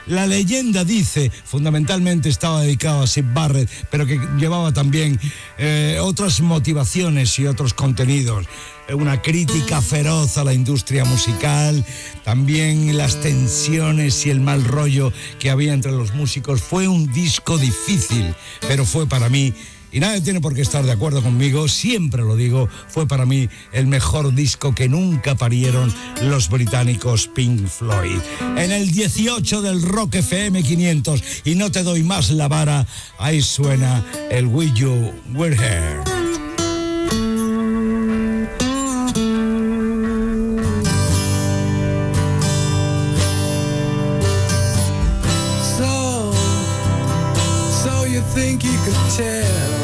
la leyenda dice, fundamentalmente estaba dedicado a Sid Barrett, pero que llevaba también eh, otras motivaciones y otros contenidos. Una crítica feroz a la industria musical, también las tensiones y el mal rollo que había entre los músicos. Fue un disco difícil, pero fue para mí y nadie tiene por qué estar de acuerdo conmigo, siempre lo digo, fue para mí el mejor disco que nunca parieron los británicos Pink Floyd. En el 18 del Rock FM 500, y no te doy más la vara, ahí suena el Will You We're Here. Tell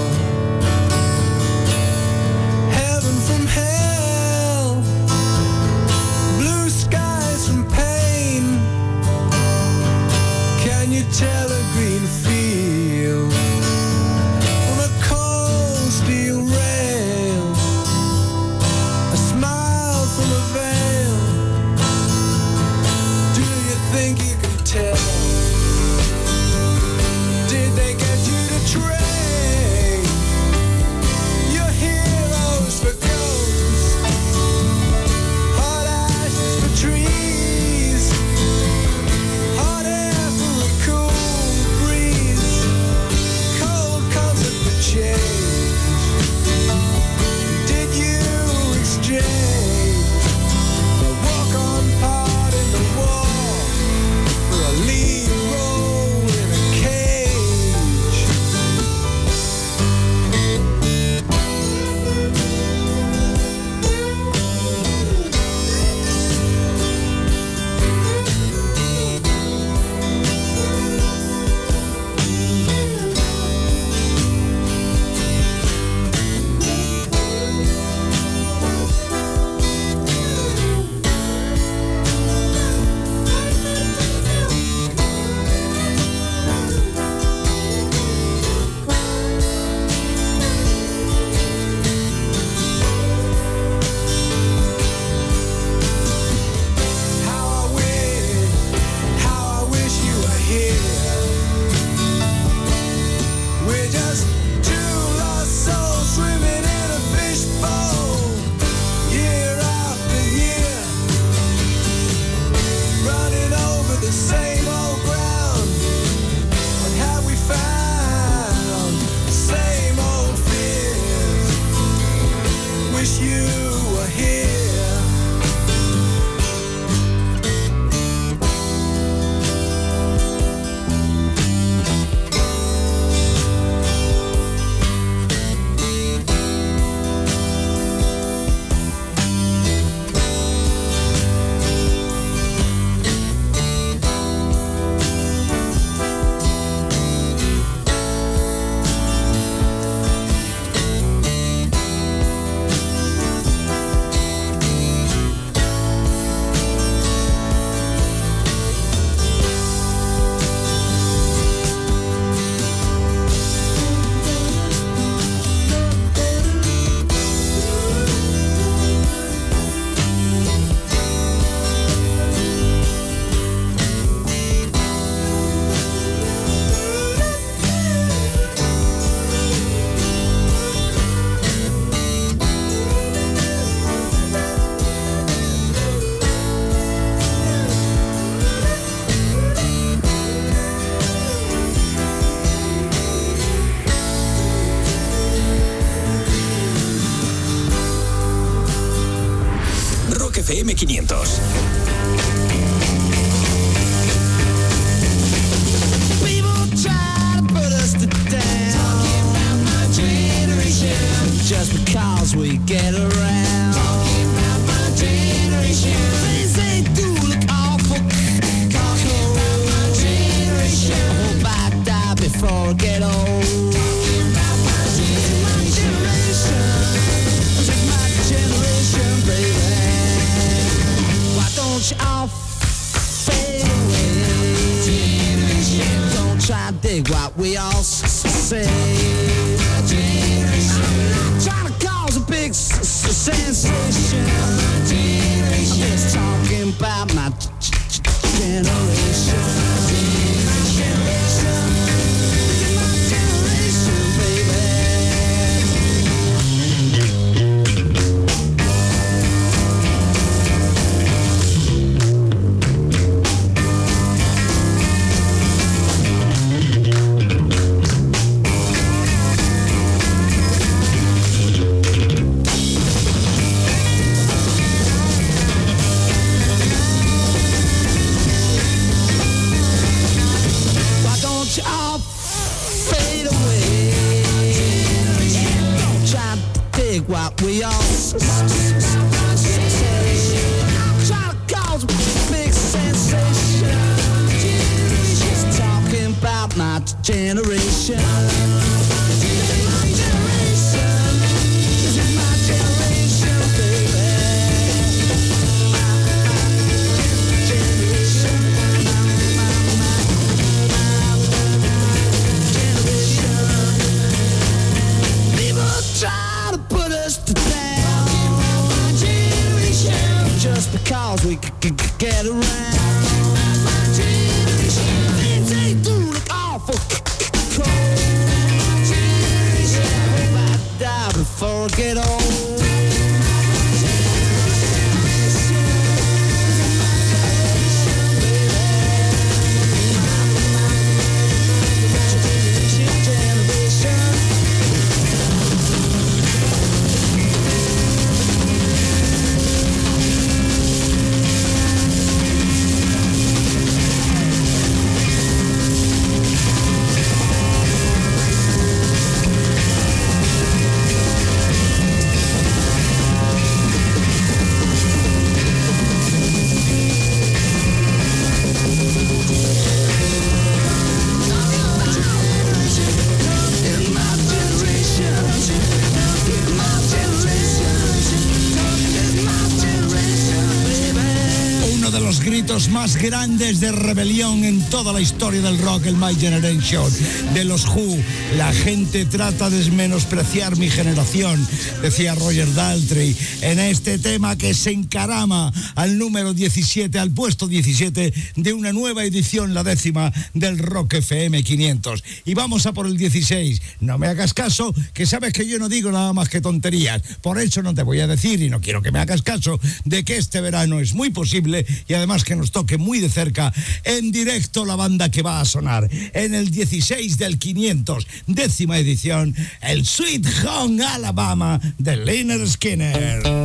grandes de rebelión en toda la historia del rock, el My Generation, de los Who. La gente trata de menospreciar mi generación, decía Roger Daltrey, en este tema que se encarama al número 17, al puesto 17 de una nueva edición, la décima del Rock FM 500. Y vamos a por el 16. No me hagas caso, que sabes que yo no digo nada más que tonterías. Por eso no te voy a decir, y no quiero que me hagas caso, de que este verano es muy posible y además que nos toque muy de cerca en directo la banda que va a sonar en el 16 del 500, décima edición, el Sweet Home Alabama de Leonard Skinner.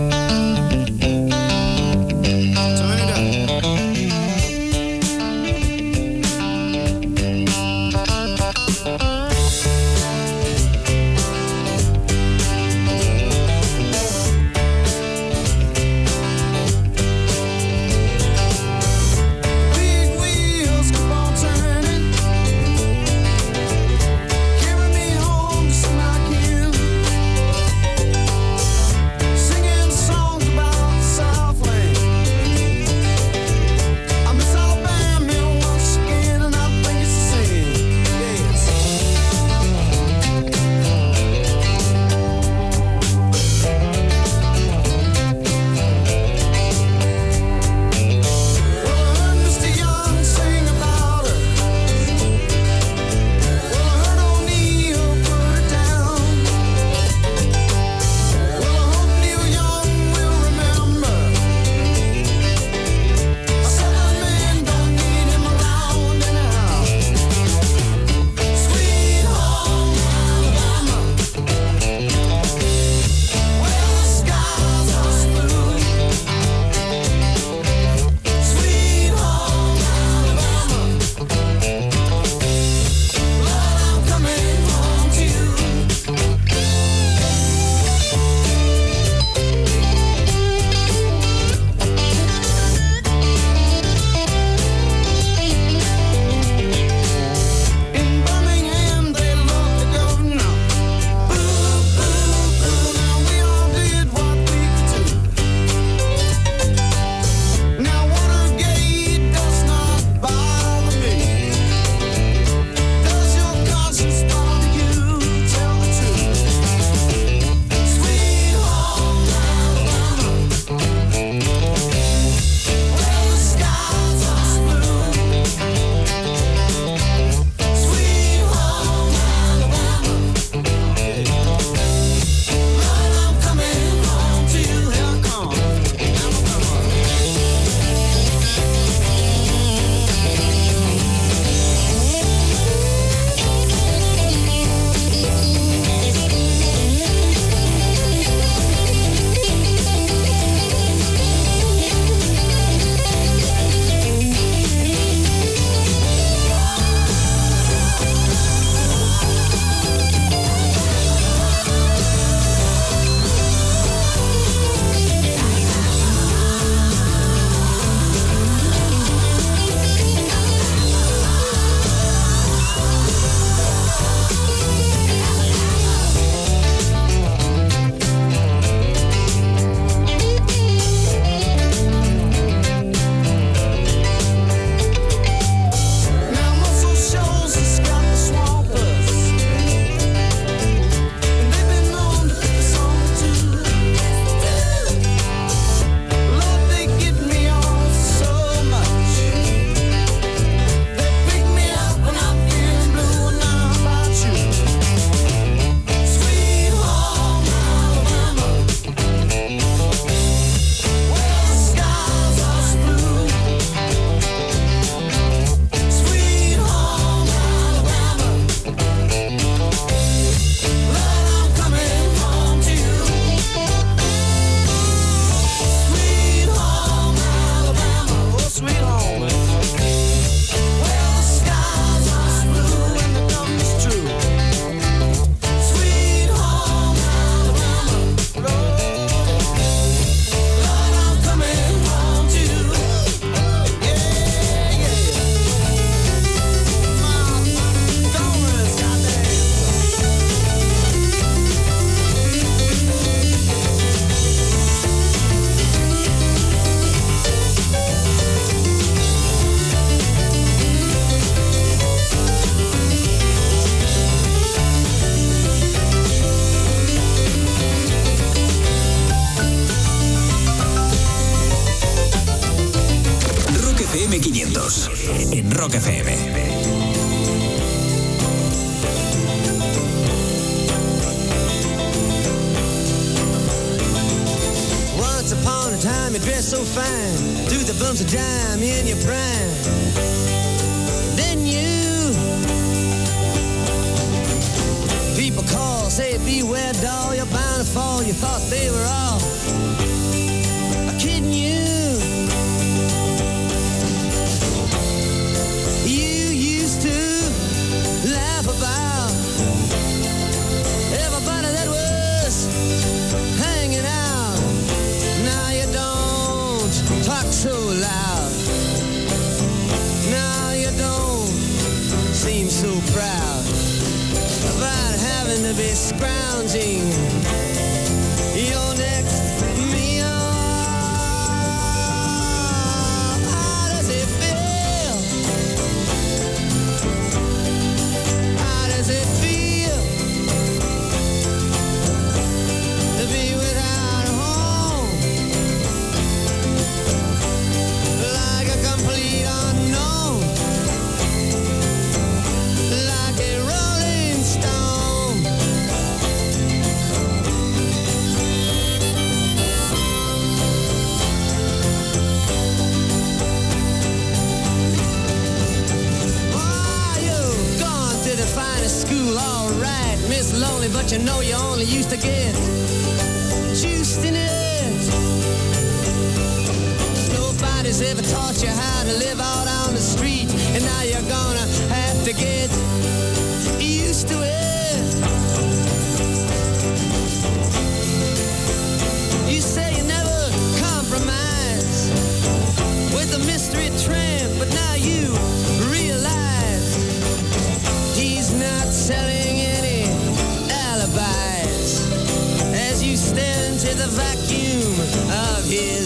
Of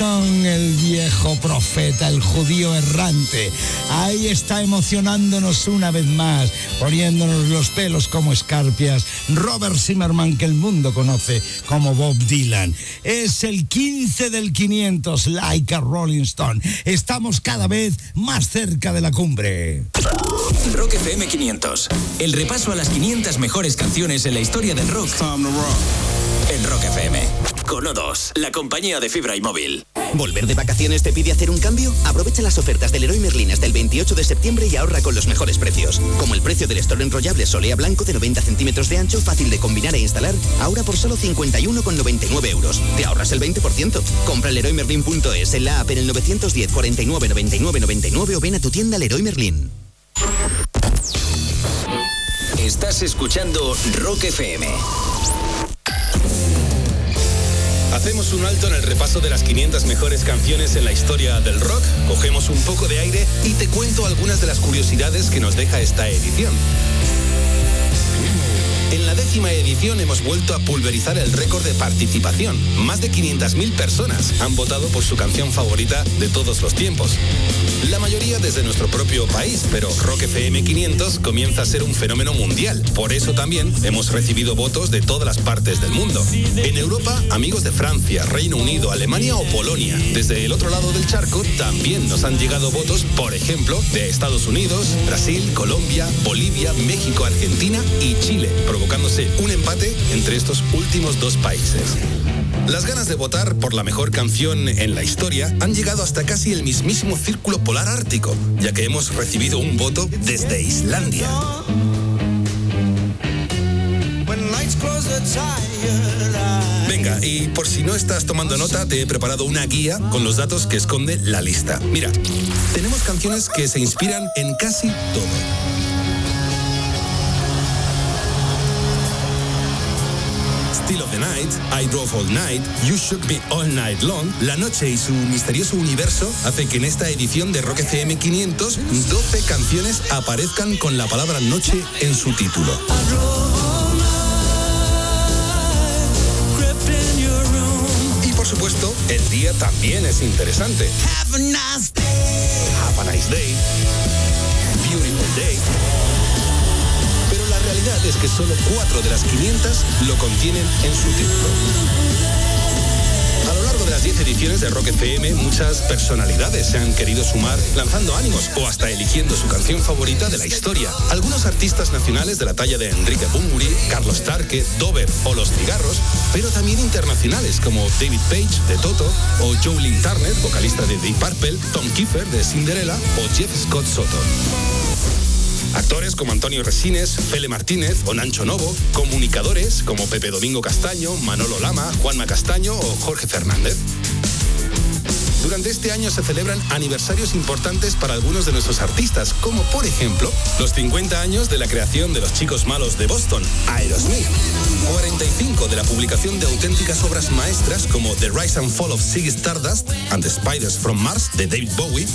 El viejo profeta, el judío errante. Ahí está emocionándonos una vez más, poniéndonos los pelos como escarpias. Robert Zimmerman, que el mundo conoce como Bob Dylan. Es el 15 del 500, Like a Rolling Stone. Estamos cada vez más cerca de la cumbre. Rock FM 500. El repaso a las 500 mejores canciones en la historia del rock. En Rock FM. Con O2, la compañía de fibra y móvil. ¿Volver de vacaciones te pide hacer un cambio? Aprovecha las ofertas del Leroy Merlin hasta el 28 de septiembre y ahorra con los mejores precios. Como el precio del store enrollable Solea Blanco de 90 centímetros de ancho, fácil de combinar e instalar, ahora por solo 51,99 euros. Te ahorras el 20%. Compra leroymerlin.es en la app en el 910 49 99 99 o ven a tu tienda Leroy Merlin. Estás escuchando Rock FM. Hacemos un alto en el repaso de las 500 mejores canciones en la historia del rock, cogemos un poco de aire y te cuento algunas de las curiosidades que nos deja esta edición. En la décima edición hemos vuelto a pulverizar el récord de participación. Más de 500.000 personas han votado por su canción favorita de todos los tiempos. La mayoría desde nuestro propio país, pero Rock FM 500 comienza a ser un fenómeno mundial. Por eso también hemos recibido votos de todas las partes del mundo. En Europa, amigos de Francia, Reino Unido, Alemania o Polonia. Desde el otro lado del charco también nos han llegado votos, por ejemplo, de Estados Unidos, Brasil, Colombia, Bolivia, México, Argentina y Chile, provocándose un empate entre estos últimos dos países. Las ganas de votar por la mejor canción en la historia han llegado hasta casi el mismísimo círculo polar ártico, ya que hemos recibido un voto desde Islandia. Venga, y por si no estás tomando nota, te he preparado una guía con los datos que esconde la lista. Mira, tenemos canciones que se inspiran en casi todo. Night, I Drove All Night, You Shook Me All Night Long, La Noche y su misterioso universo hace que en esta edición de Rock FM 500 12 canciones aparezcan con la palabra noche en su título. Y por supuesto, el día también es interesante. Have a nice day. Have a nice day. Beautiful day. Realidad es que solo 4 de las 500 lo contienen en su título. A lo largo de las 10 ediciones de Rock FM, muchas personalidades se han querido sumar lanzando ánimos o hasta eligiendo su canción favorita de la historia. Algunos artistas nacionales de la talla de Enrique Bunbury, Carlos Tarque, Dover o Los Cigarros, pero también internacionales como David Page de Toto o Jolene Turner, vocalista de Deep Purple, Tom Kiefer de Cinderella o Jeff Scott Soto. Actores como Antonio Resines, Fele Martínez o Nancho Novo, comunicadores como Pepe Domingo Castaño, Manolo Lama, Juanma Castaño o Jorge Fernández. Durante este año se celebran aniversarios importantes para algunos de nuestros artistas, como por ejemplo los 50 años de la creación de los Chicos Malos de Boston, Aerosmith, 45 de la publicación de auténticas obras maestras como The Rise and Fall of Ziggy Stardust and the Spiders from Mars de David Bowie,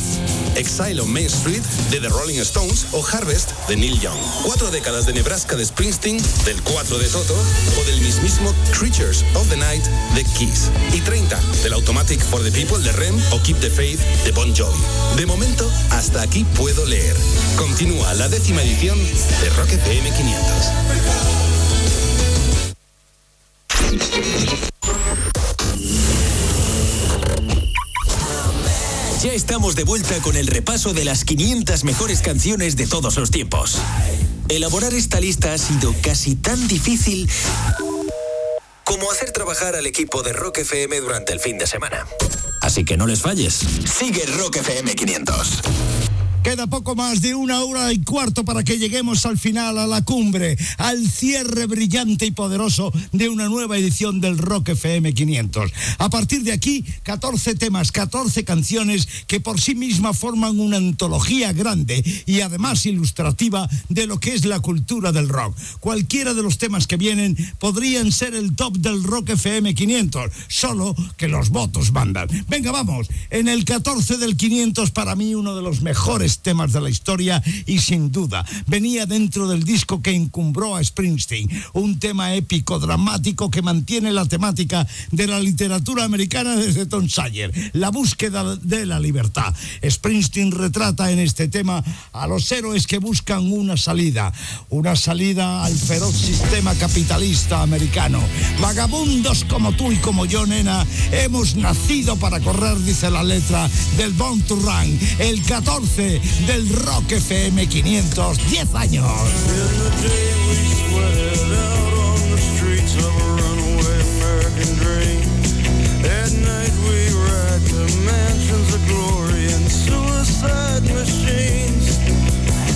Exile on Main Street de The Rolling Stones o Harvest de Neil Young. Cuatro décadas de Nebraska de Springsteen, del 4 de Toto o del mismísimo Creatures of the Night de Kiss. Y 30 del Automatic for the People de Rem o Keep the Faith de Bon Jovi. De momento, hasta aquí puedo leer. Continúa la décima edición de Rock FM 500. Ya estamos de vuelta con el repaso de las 500 mejores canciones de todos los tiempos. Elaborar esta lista ha sido casi tan difícil como hacer trabajar al equipo de Rock FM durante el fin de semana. Así que no les falles. Sigue Rock FM 500. Queda poco más de una hora y cuarto para que lleguemos al final, a la cumbre, al cierre brillante y poderoso de una nueva edición del Rock FM 500. A partir de aquí, 14 temas, 14 canciones que por sí mismas forman una antología grande y además ilustrativa de lo que es la cultura del rock. Cualquiera de los temas que vienen podrían ser el top del Rock FM 500, solo que los votos mandan. Venga, vamos, en el 14 del 500 para mí uno de los mejores temas de la historia y sin duda venía dentro del disco que encumbró a Springsteen, un tema épico, dramático que mantiene la temática de la literatura americana desde Tom la búsqueda de la libertad. Springsteen retrata en este tema a los héroes que buscan una salida, una salida al feroz sistema capitalista americano. Vagabundos como tú y como yo, nena, hemos nacido para correr, dice la letra del Born to Run, el 14 del Rock FM 500, 10 años. At night we ride to mansions of glory and suicide machines.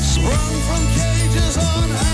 Sprung from cages on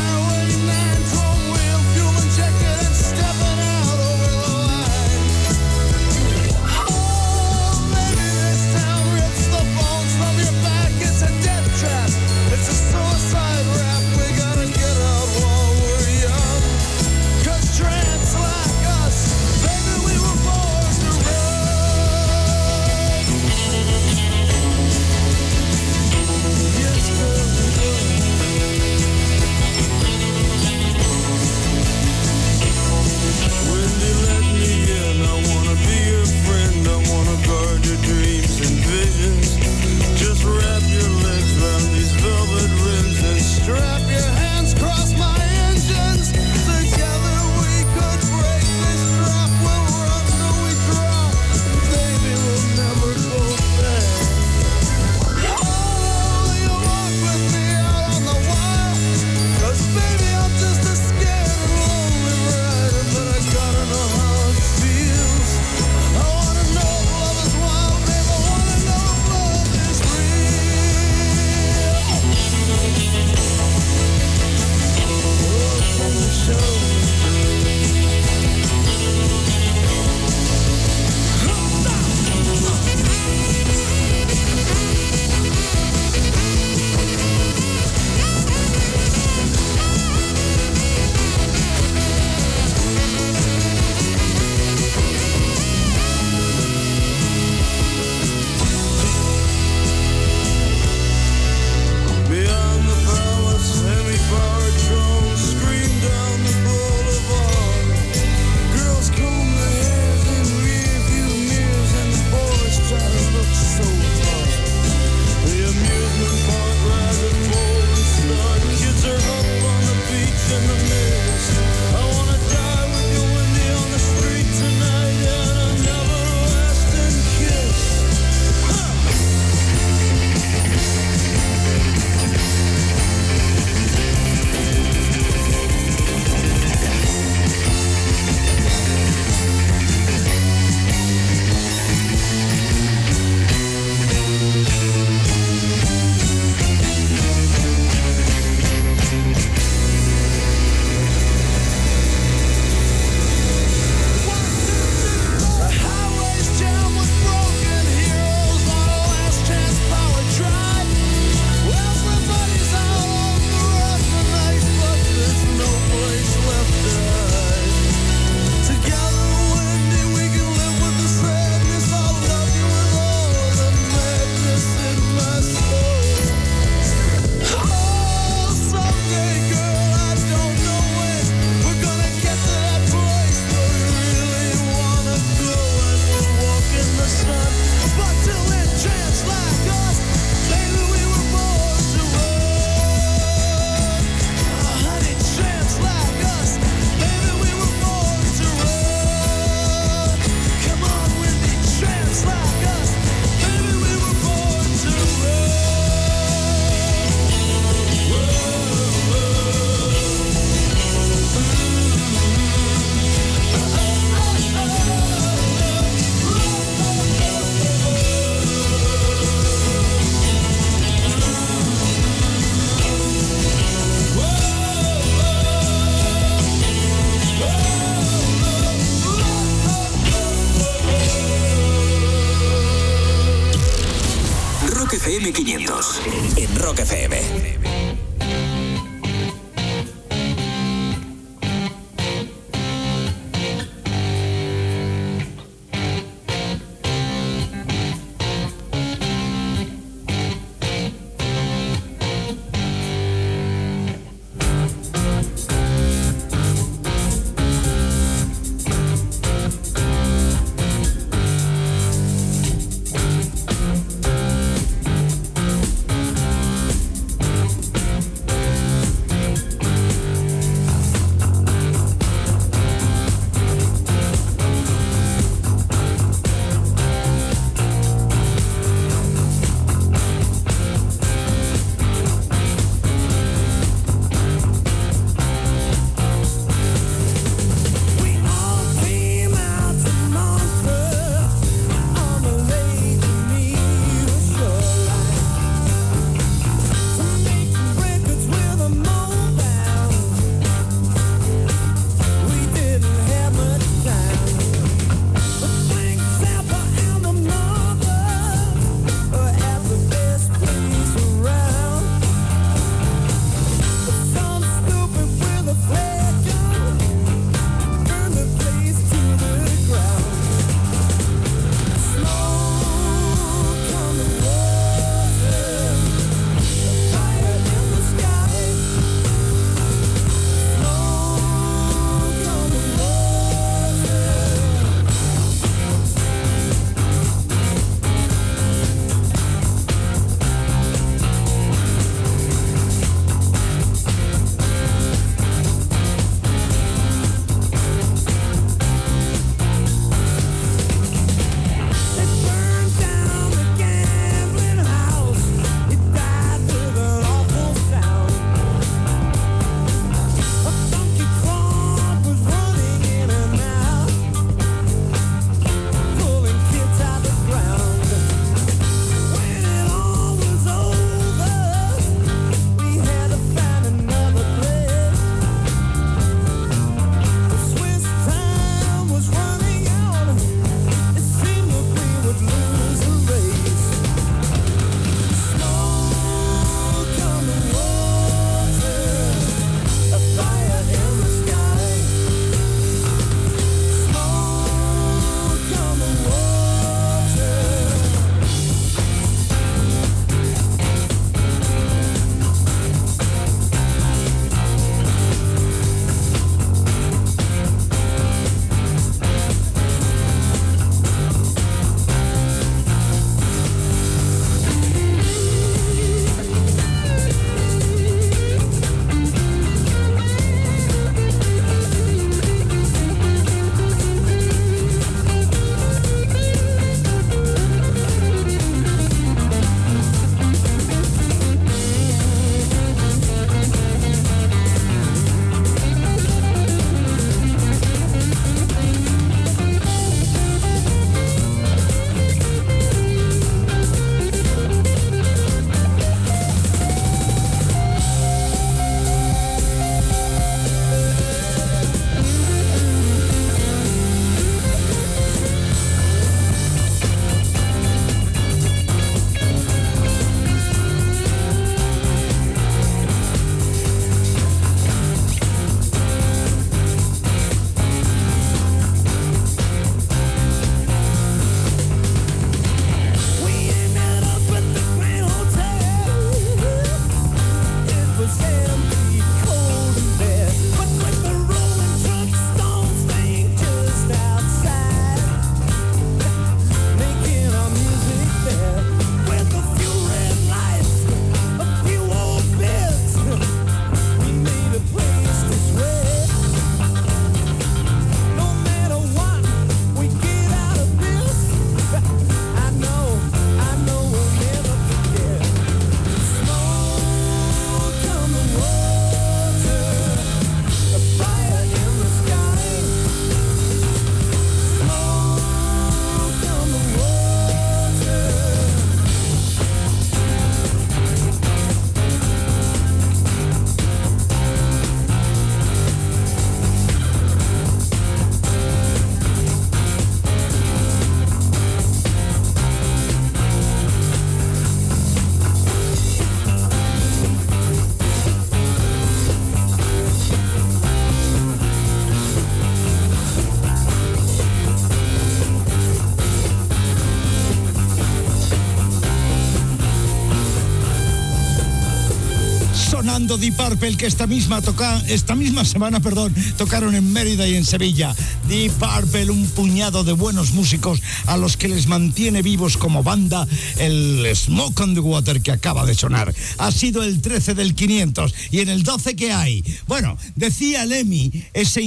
Sonando Deep que esta misma esta misma semana, perdón, tocaron en Mérida y en Sevilla. Deep Purple, un puñado de buenos músicos a los que les mantiene vivos como banda el Smoke on the Water que acaba de sonar. Ha sido el 13 del 500 y en el 12 que hay. Bueno, decía Lemmy, ese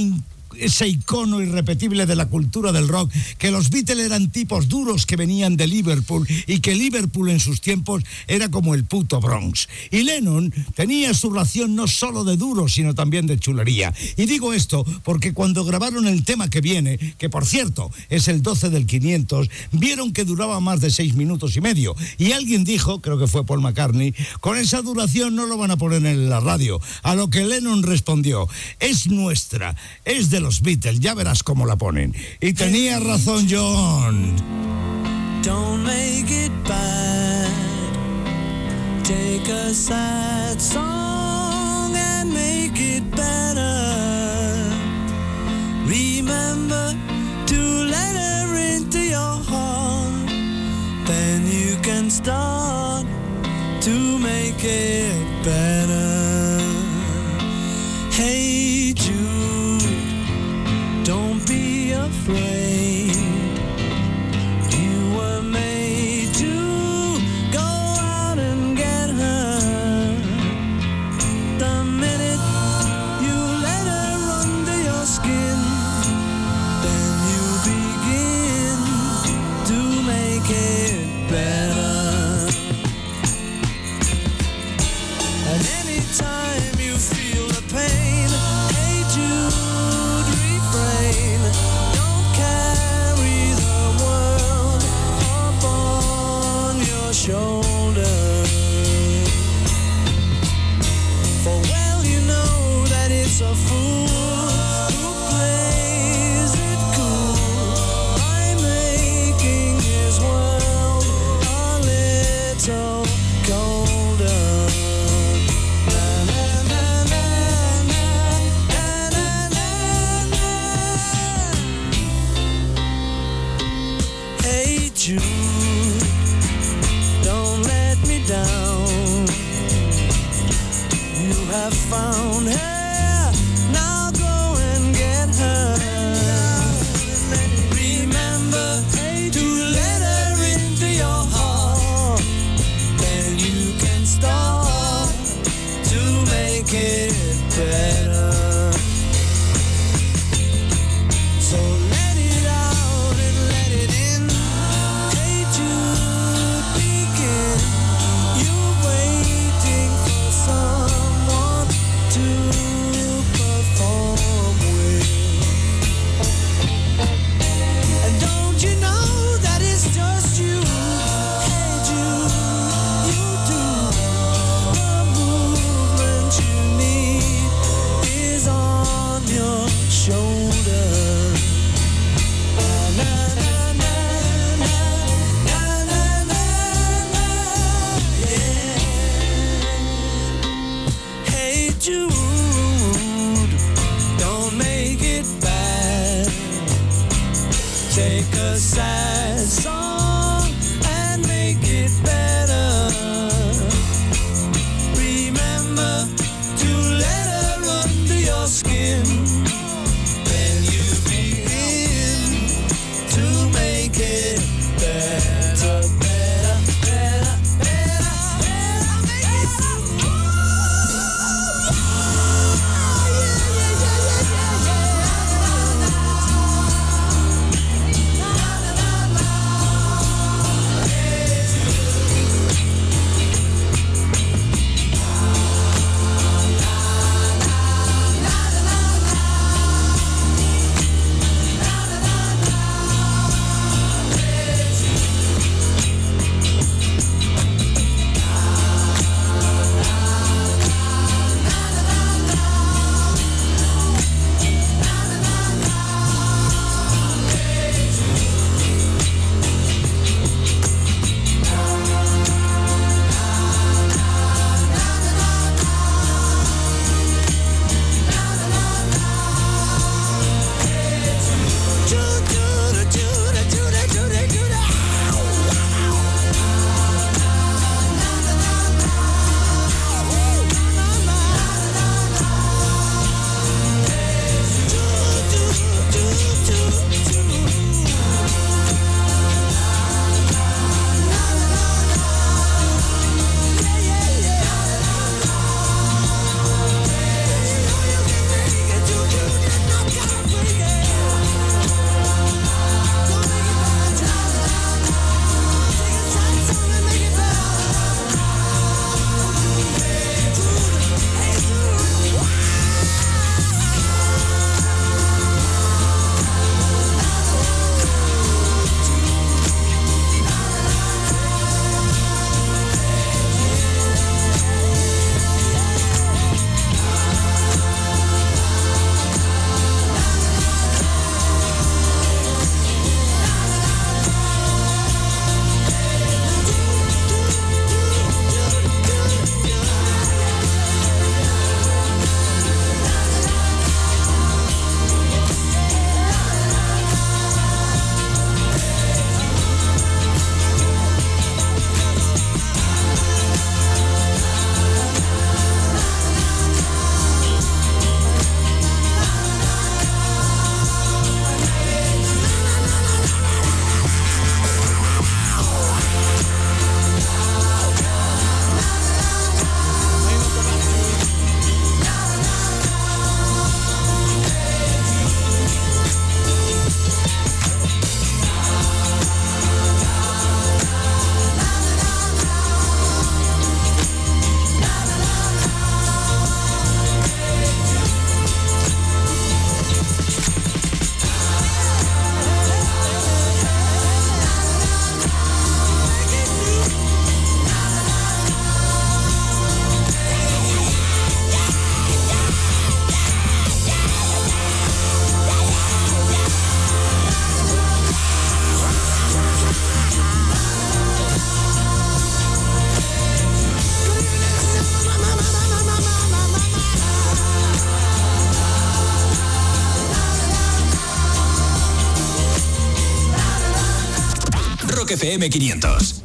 ese icono irrepetible de la cultura del rock, que los Beatles eran tipos duros que venían de Liverpool y que Liverpool en sus tiempos era como el puto Bronx. Y Lennon tenía su ración no solo de duro, sino también de chulería. Y digo esto porque cuando grabaron el tema que viene, que por cierto es el 12 del 500, vieron que duraba más de seis minutos y medio. Y alguien dijo, creo que fue Paul McCartney, con esa duración no lo van a poner en la radio. A lo que Lennon respondió, es nuestra, es de los Beatles, ya verás cómo la ponen. Y tenía razón John. Don't make it bad. Take a sad song and make it better. Remember to let her into your heart. Then you can start to make it better. Hey Jude, play. FM500.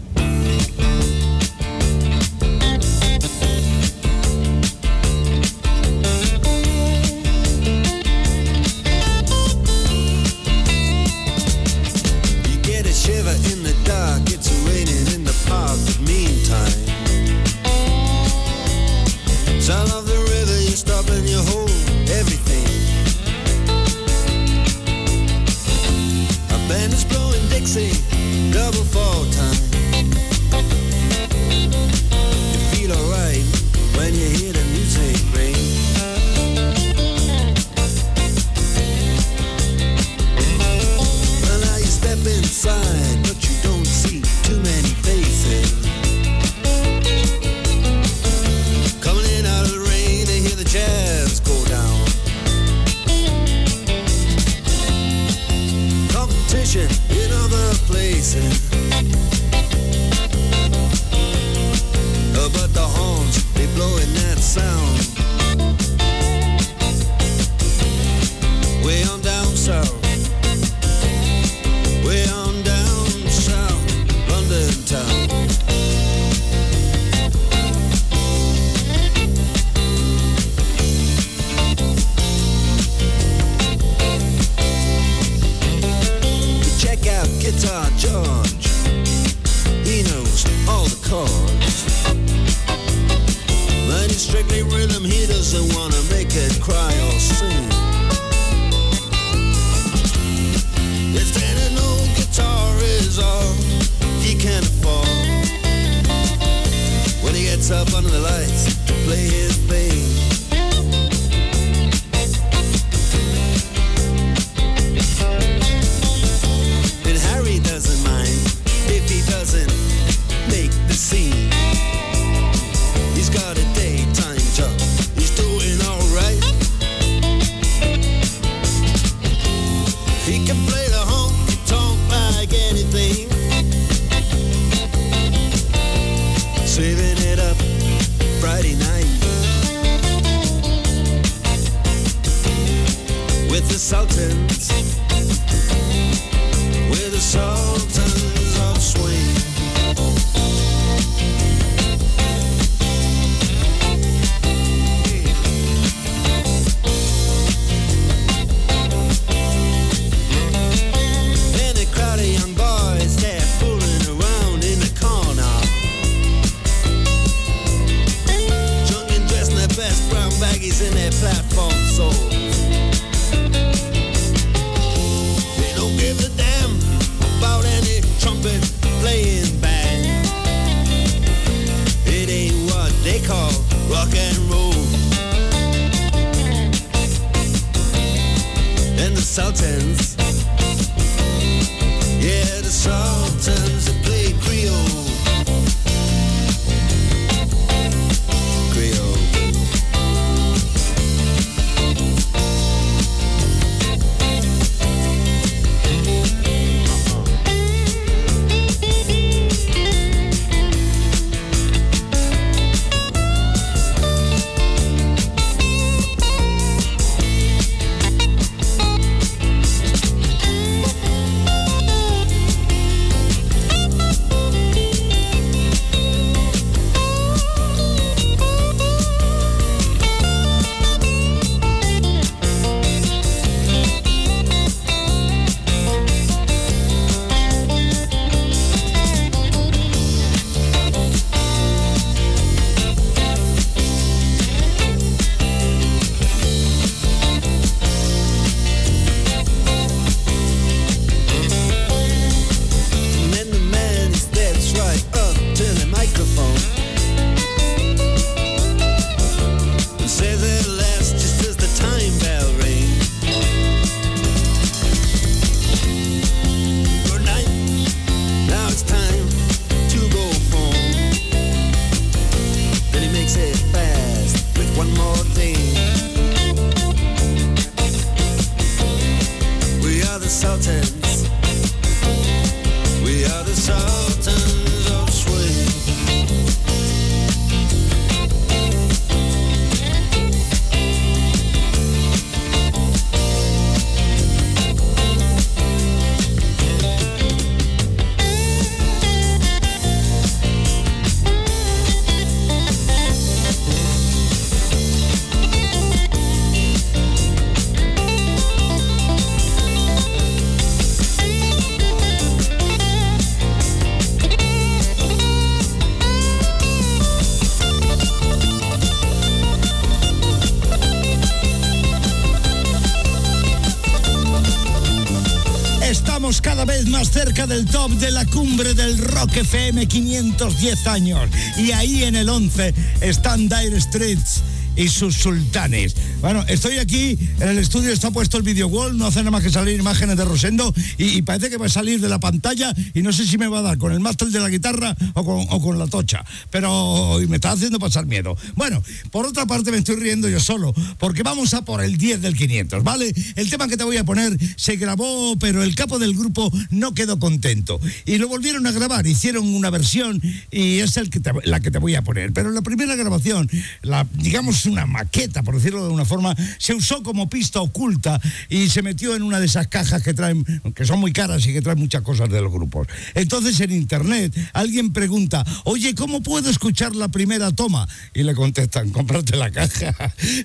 Cumbre del Rock FM 510 años. Y ahí en el 11 están Dire Streets y sus sultanes. Bueno, estoy aquí, en el estudio está puesto el video wall, no hace nada más que salir imágenes de Rosendo y, y parece que va a salir de la pantalla y no sé si me va a dar con el máster de la guitarra o con, o con la tocha, pero y me está haciendo pasar miedo. Bueno, por otra parte me estoy riendo yo solo, porque vamos a por el 10 del 500, ¿vale? El tema que te voy a poner se grabó, pero el capo del grupo no quedó contento y lo volvieron a grabar, hicieron una versión y es el que te- la que te voy a poner, pero la primera grabación, la digamos una maqueta, por decirlo de una forma, se usó como pista oculta y se metió en una de esas cajas que traen, que son muy caras y que traen muchas cosas de los grupos. Entonces en internet alguien pregunta, oye, ¿cómo puedo escuchar la primera toma? Y le contestan, cómprate la caja.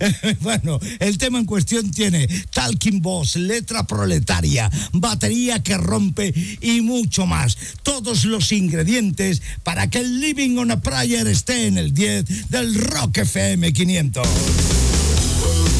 bueno, el tema en cuestión tiene Talking Boss, letra proletaria, batería que rompe y mucho más. Todos los ingredientes para que el Living on a Prayer esté en el 10 del Rock FM 500. Thank you.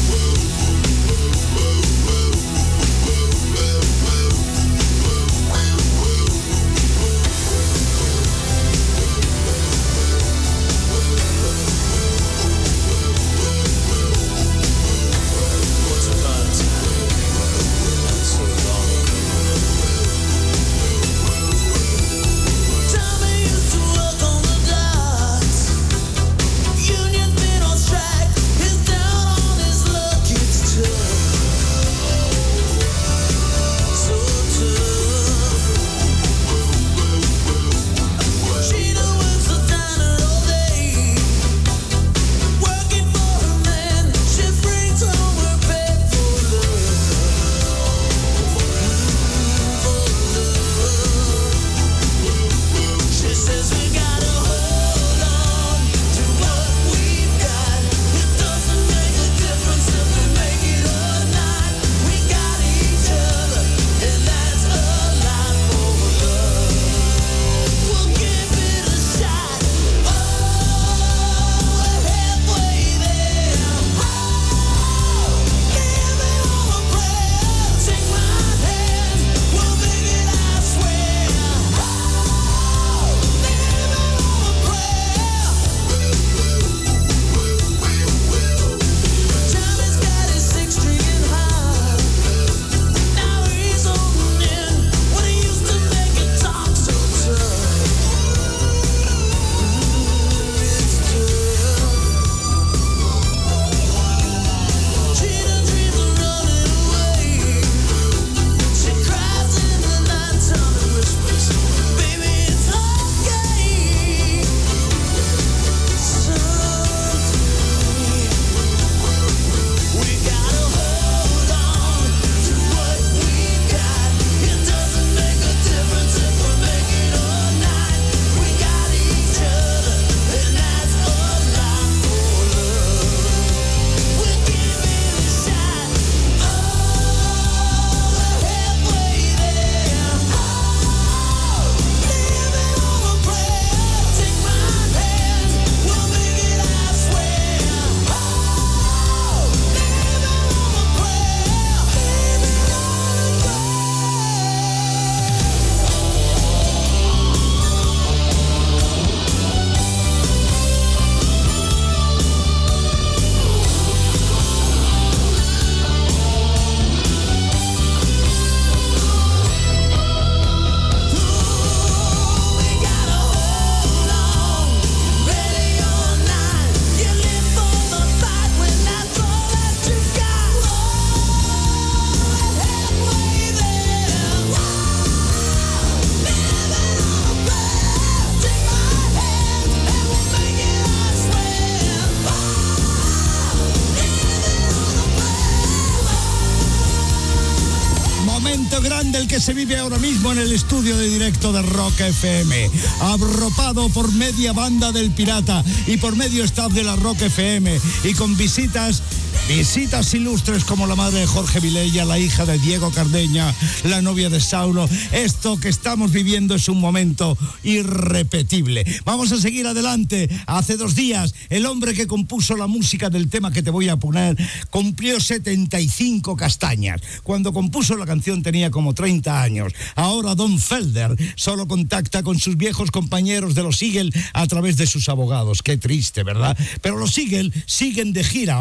Se vive ahora mismo en el estudio de directo de Rock FM. Abropado por media banda del Pirata y por medio staff de la Rock FM y con visitas Visitas ilustres como la madre de Jorge Vilella, la hija de Diego Cardeña, la novia de Saulo. Esto que estamos viviendo es un momento irrepetible. Vamos a seguir adelante. Hace dos días, el hombre que compuso la música del tema que te voy a poner cumplió 75 castañas. Cuando compuso la canción tenía como 30 años. Ahora Don Felder solo contacta con sus viejos compañeros de los Eagle a través de sus abogados. Qué triste, ¿verdad? Pero los Eagle siguen de gira.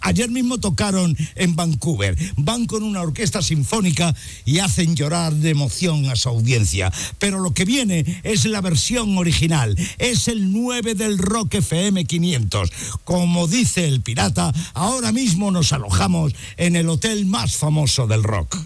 Ayer mismo tocaron en Vancouver. Van con una orquesta sinfónica y hacen llorar de emoción a su audiencia. Pero lo que viene es la versión original. Es el 9 del Rock FM 500. Como dice el pirata, ahora mismo nos alojamos en el hotel más famoso del rock.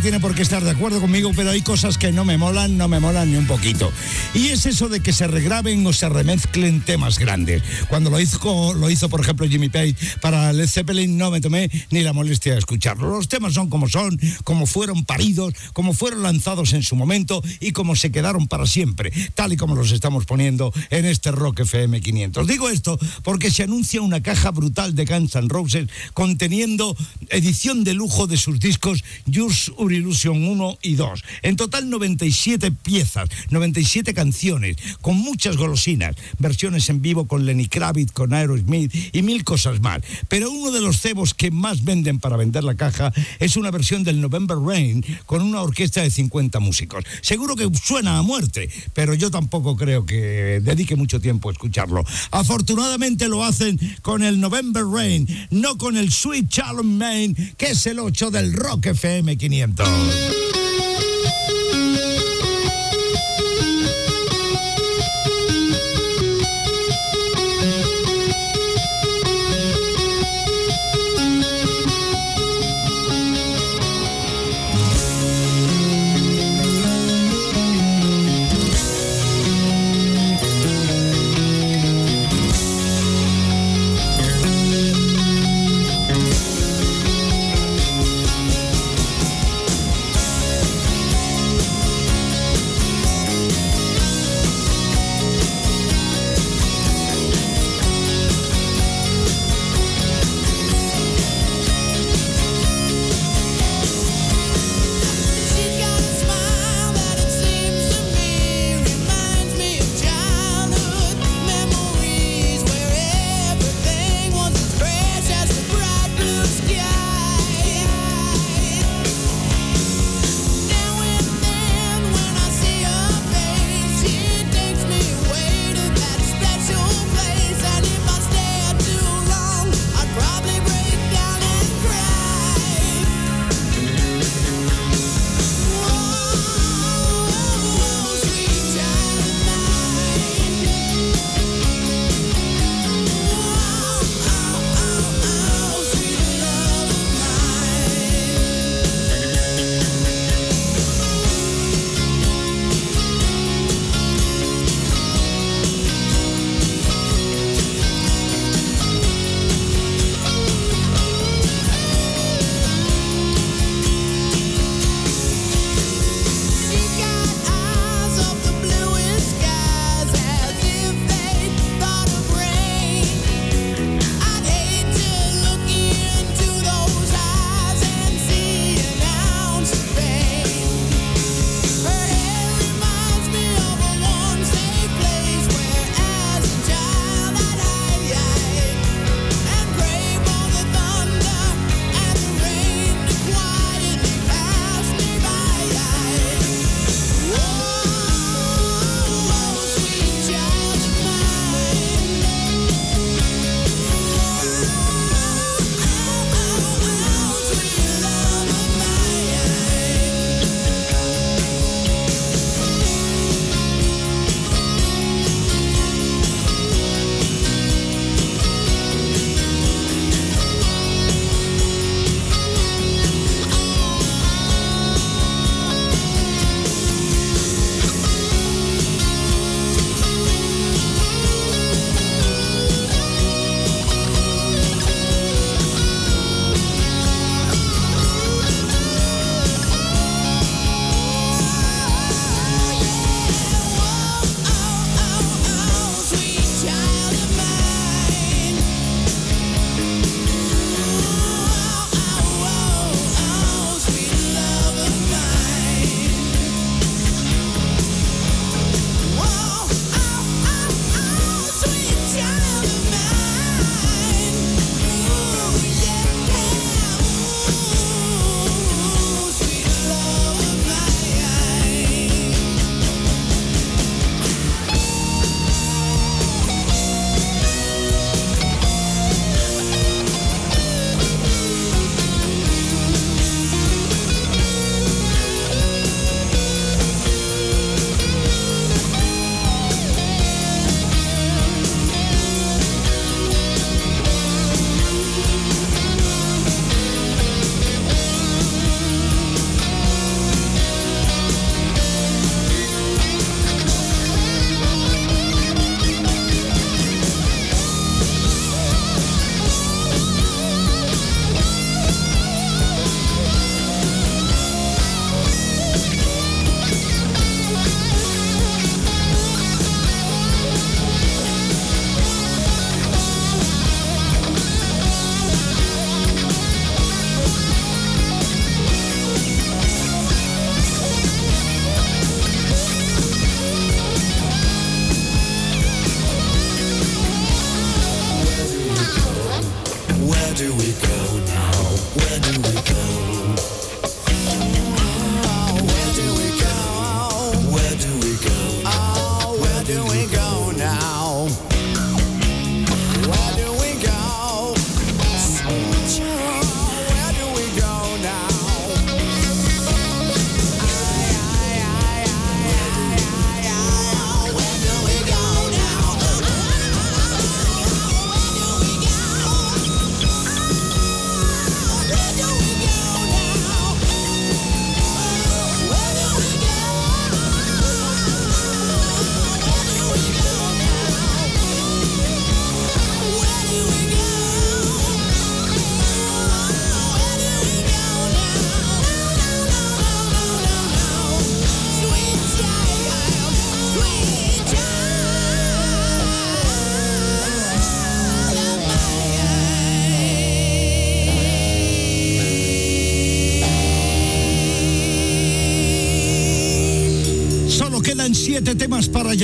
Tiene por qué estar de acuerdo conmigo, pero hay cosas que no me molan, no me molan ni un poquito. Y es eso de que se regraben o se remezclen temas grandes. Cuando lo hizo, lo hizo por ejemplo, Jimmy Page para Led Zeppelin, no me tomé ni la molestia de escucharlo. Los temas son como son, como fueron paridos, como fueron lanzados en su momento y como se quedaron para siempre, tal y como los estamos poniendo en este Rock FM 500. Digo esto porque se anuncia una caja brutal de Guns N' Roses conteniendo edición de lujo de sus discos Yours Ur Illusion 1 y 2. En total 97 piezas, 97 canciones, con muchas golosinas, versiones en vivo con Lenny Kravitz, con Aerosmith y mil cosas más. Pero uno de los cebos que más venden para vender la caja es una versión del November Rain con una orquesta de 50 músicos. Seguro que suena a muerte, pero yo tampoco creo que dedique mucho tiempo a escucharlo. Afortunadamente lo hacen con el November Rain, no con el Sweet Charlotte Main, que es el 8 del Rock FM 500. We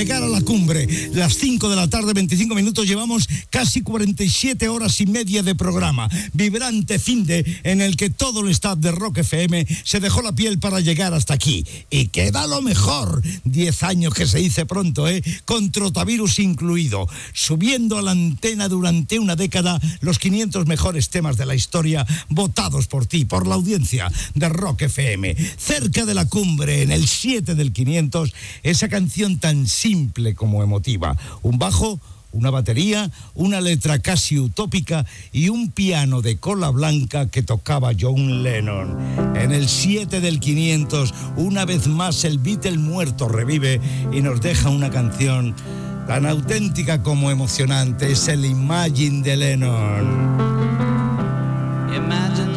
llegar a la cumbre. Las 5 de la tarde, 25 minutos, llevamos casi 47 horas y media de programa. Vibrante fin de en el que todo el staff de Rock FM se dejó la piel para llegar hasta aquí. Y queda lo mejor. 10 años que se dice pronto, ¿eh? Con trotavirus incluido. Subiendo a la antena durante una década los 500 mejores temas de la historia votados por ti, por la audiencia de Rock FM. Cerca de la cumbre, en el 7 del 500, esa canción tan simple como emotiva. Un bajo, una batería, una letra casi utópica y un piano de cola blanca que tocaba John Lennon. En el 7 del 500, una vez más el Beatle muerto revive y nos deja una canción tan auténtica como emocionante. Es el Imagine de Lennon. Imagine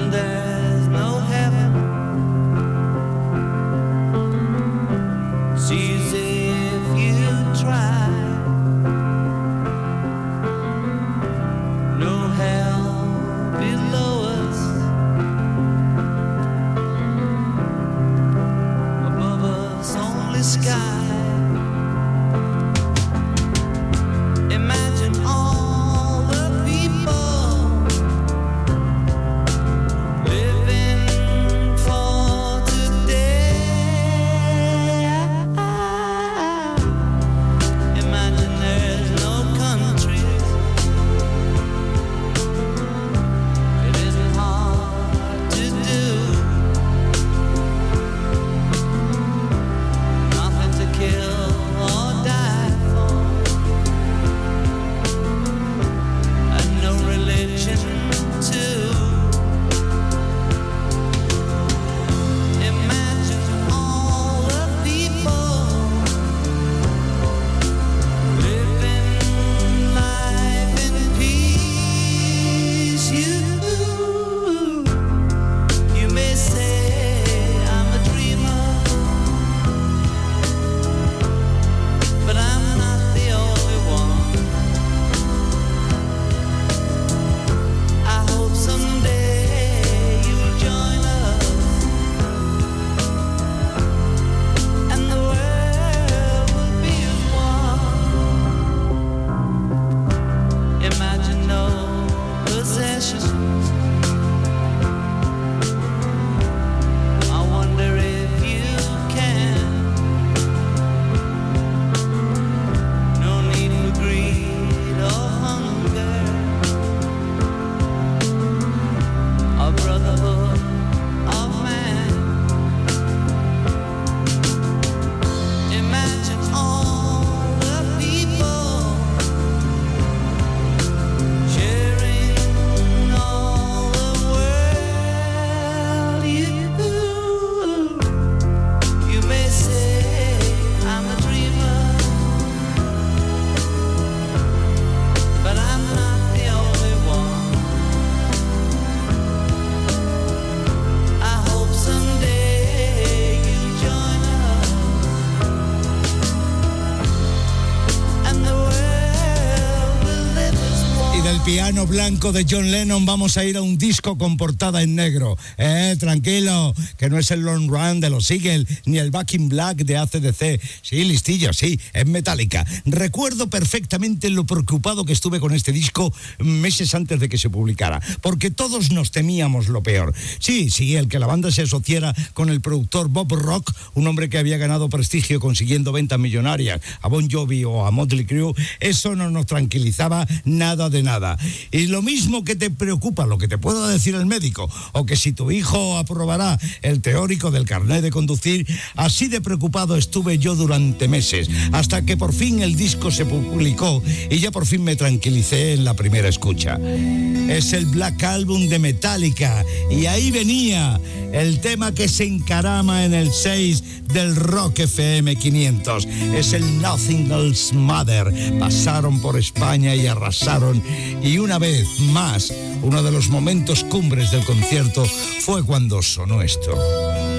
piano blanco de John Lennon vamos a ir a un disco con portada en negro. Eh, tranquilo, que no es el Long Run de los Eagles ni el Back in Black de ACDC. Sí, listillo, sí, es metálica. Recuerdo perfectamente lo preocupado que estuve con este disco meses antes de que se publicara, porque todos nos temíamos lo peor. Sí, sí, el que la banda se asociara con el productor Bob Rock, un hombre que había ganado prestigio consiguiendo ventas millonarias a Bon Jovi o a Motley Crue, eso no nos tranquilizaba nada de nada. Y lo mismo que te preocupa, lo que te pueda decir el médico, o que si tu hijo aprobará el teórico del carnet de conducir, así de preocupado estuve yo durante meses, hasta que por fin el disco se publicó y ya por fin me tranquilicé en la primera escucha. Es el Black Album de Metallica y ahí venía el tema que se encarama en el 6 del Rock FM 500. Es el Nothing Else Mother. Pasaron por España y arrasaron y una vez más, uno de los momentos cumbres del concierto fue cuando sonó esto.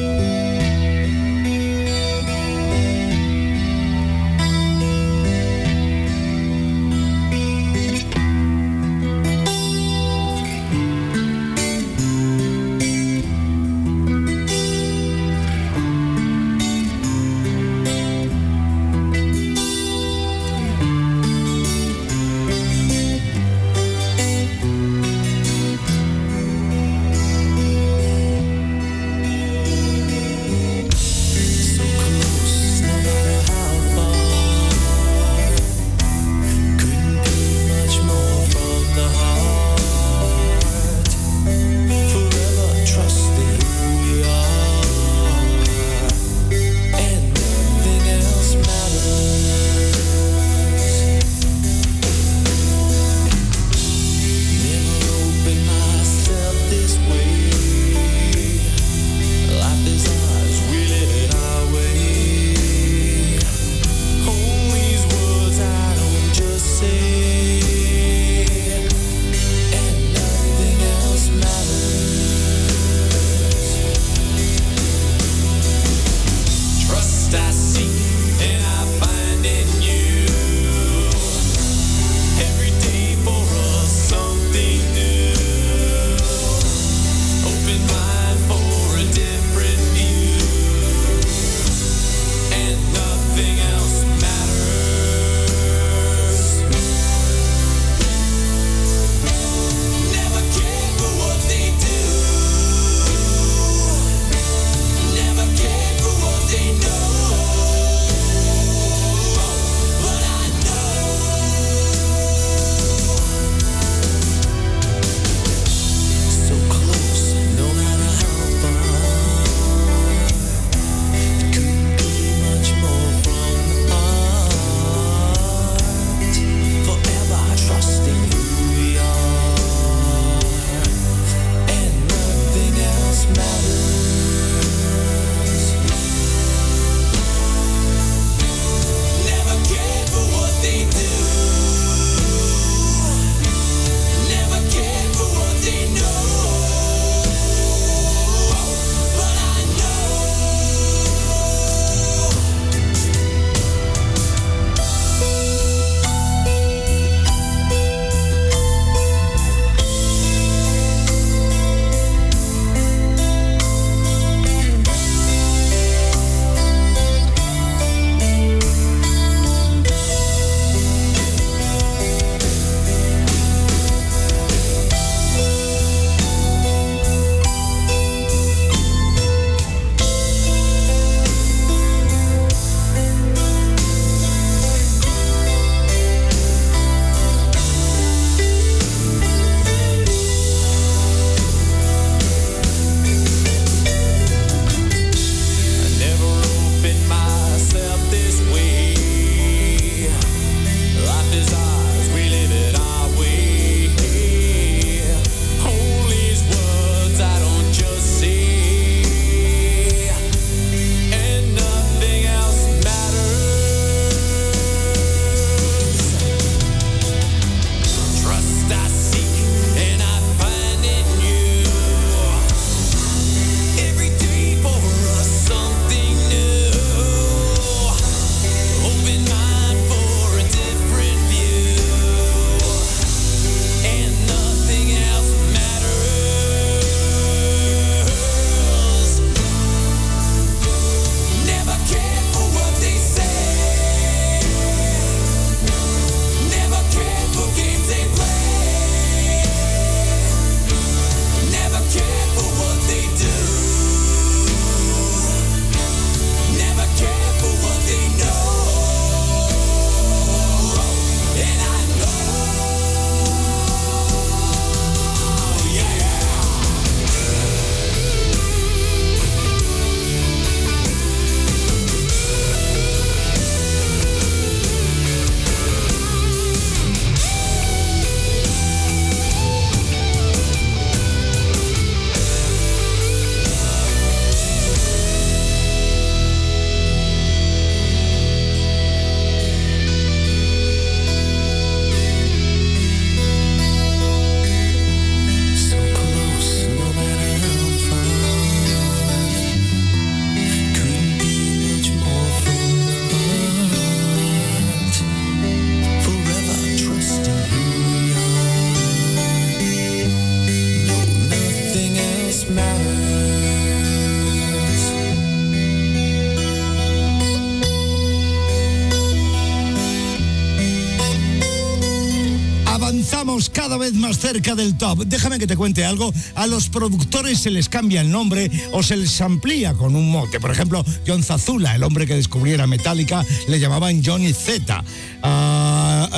Cerca del top. Déjame que te cuente algo. A los productores se les cambia el nombre o se les amplía con un mote. Por ejemplo, John Zazula, el hombre que descubriera Metallica, le llamaban Johnny Z. Ah,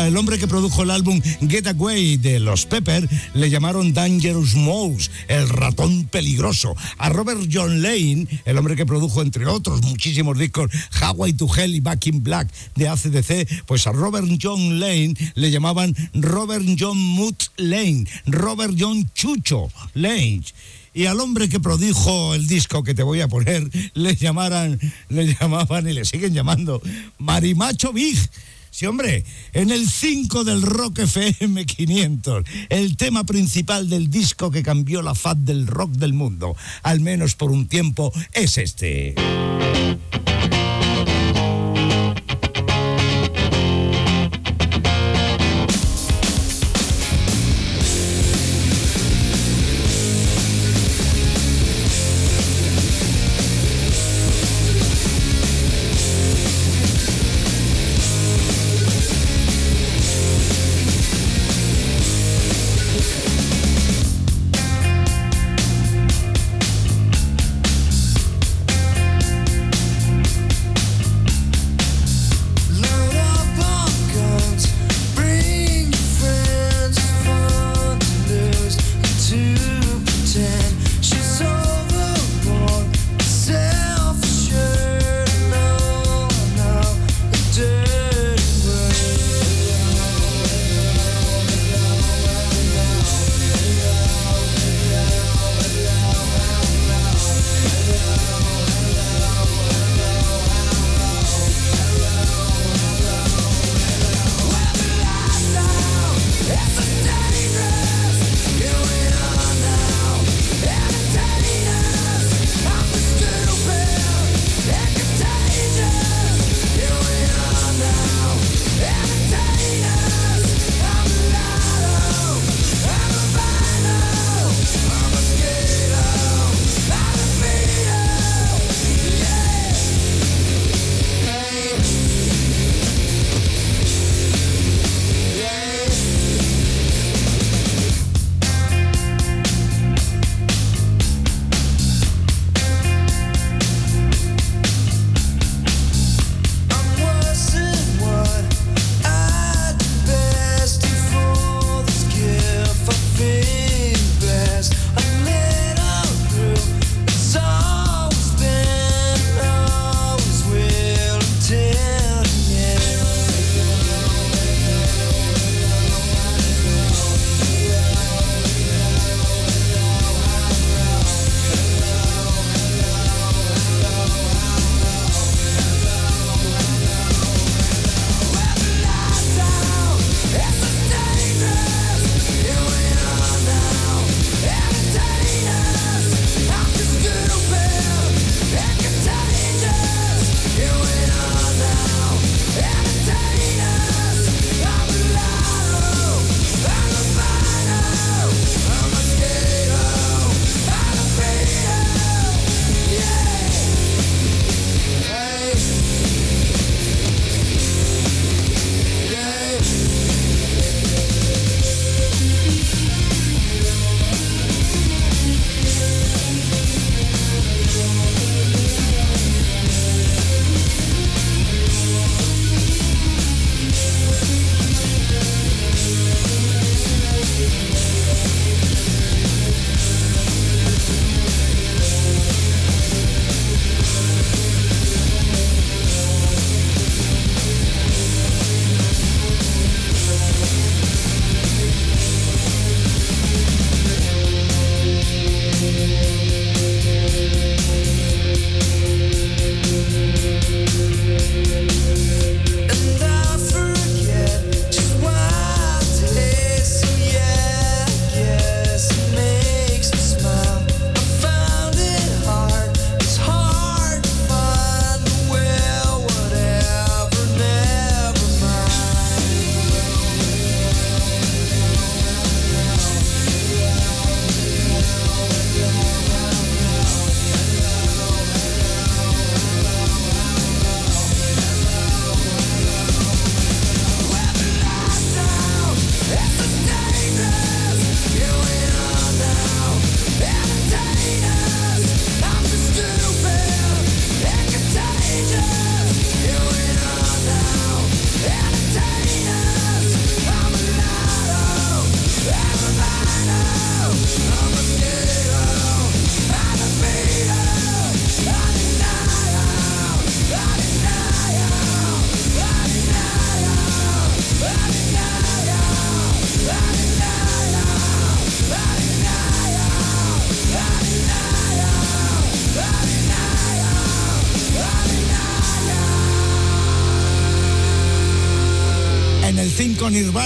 el hombre que produjo el álbum Get Away de los Pepper le llamaron Dangerous Mouse, el ratón peligroso. A Robert John Lane, el hombre que produjo entre otros muchísimos discos Hawaii to Hell y Back in Black de ACDC, pues a Robert John Lane le llamaban Robert John Mutt Lane, Robert John Chucho Lane. Y al hombre que produjo el disco que te voy a poner le llamaran, le llamaban y le siguen llamando Marimacho Big. Sí, hombre, en el 5 del Rock FM 500, el tema principal del disco que cambió la faz del rock del mundo, al menos por un tiempo, es este.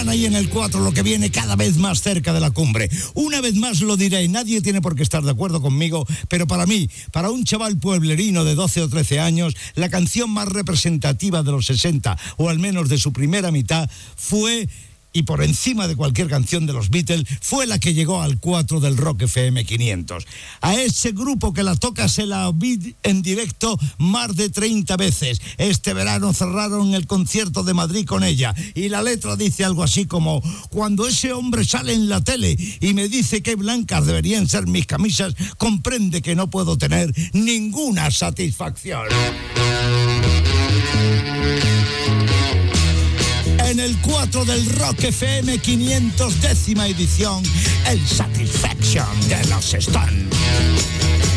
5 Nirvana y en el 4 lo que viene cada vez más cerca de la cumbre. Una vez más lo diré, nadie tiene por qué estar de acuerdo conmigo, pero para mí, para un chaval pueblerino de 12 o 13 años, la canción más representativa de los 60, o al menos de su primera mitad, fue y por encima de cualquier canción de los Beatles, fue la que llegó al 4 del Rock FM 500. A ese grupo que la toca se la vi en directo más de 30 veces. Este verano cerraron el concierto de Madrid con ella y la letra dice algo así como, cuando ese hombre sale en la tele y me dice que blancas deberían ser mis camisas, comprende que no puedo tener ninguna satisfacción. En el 4 del Rock FM 500 décima edición, el Satisfaction de los Stones.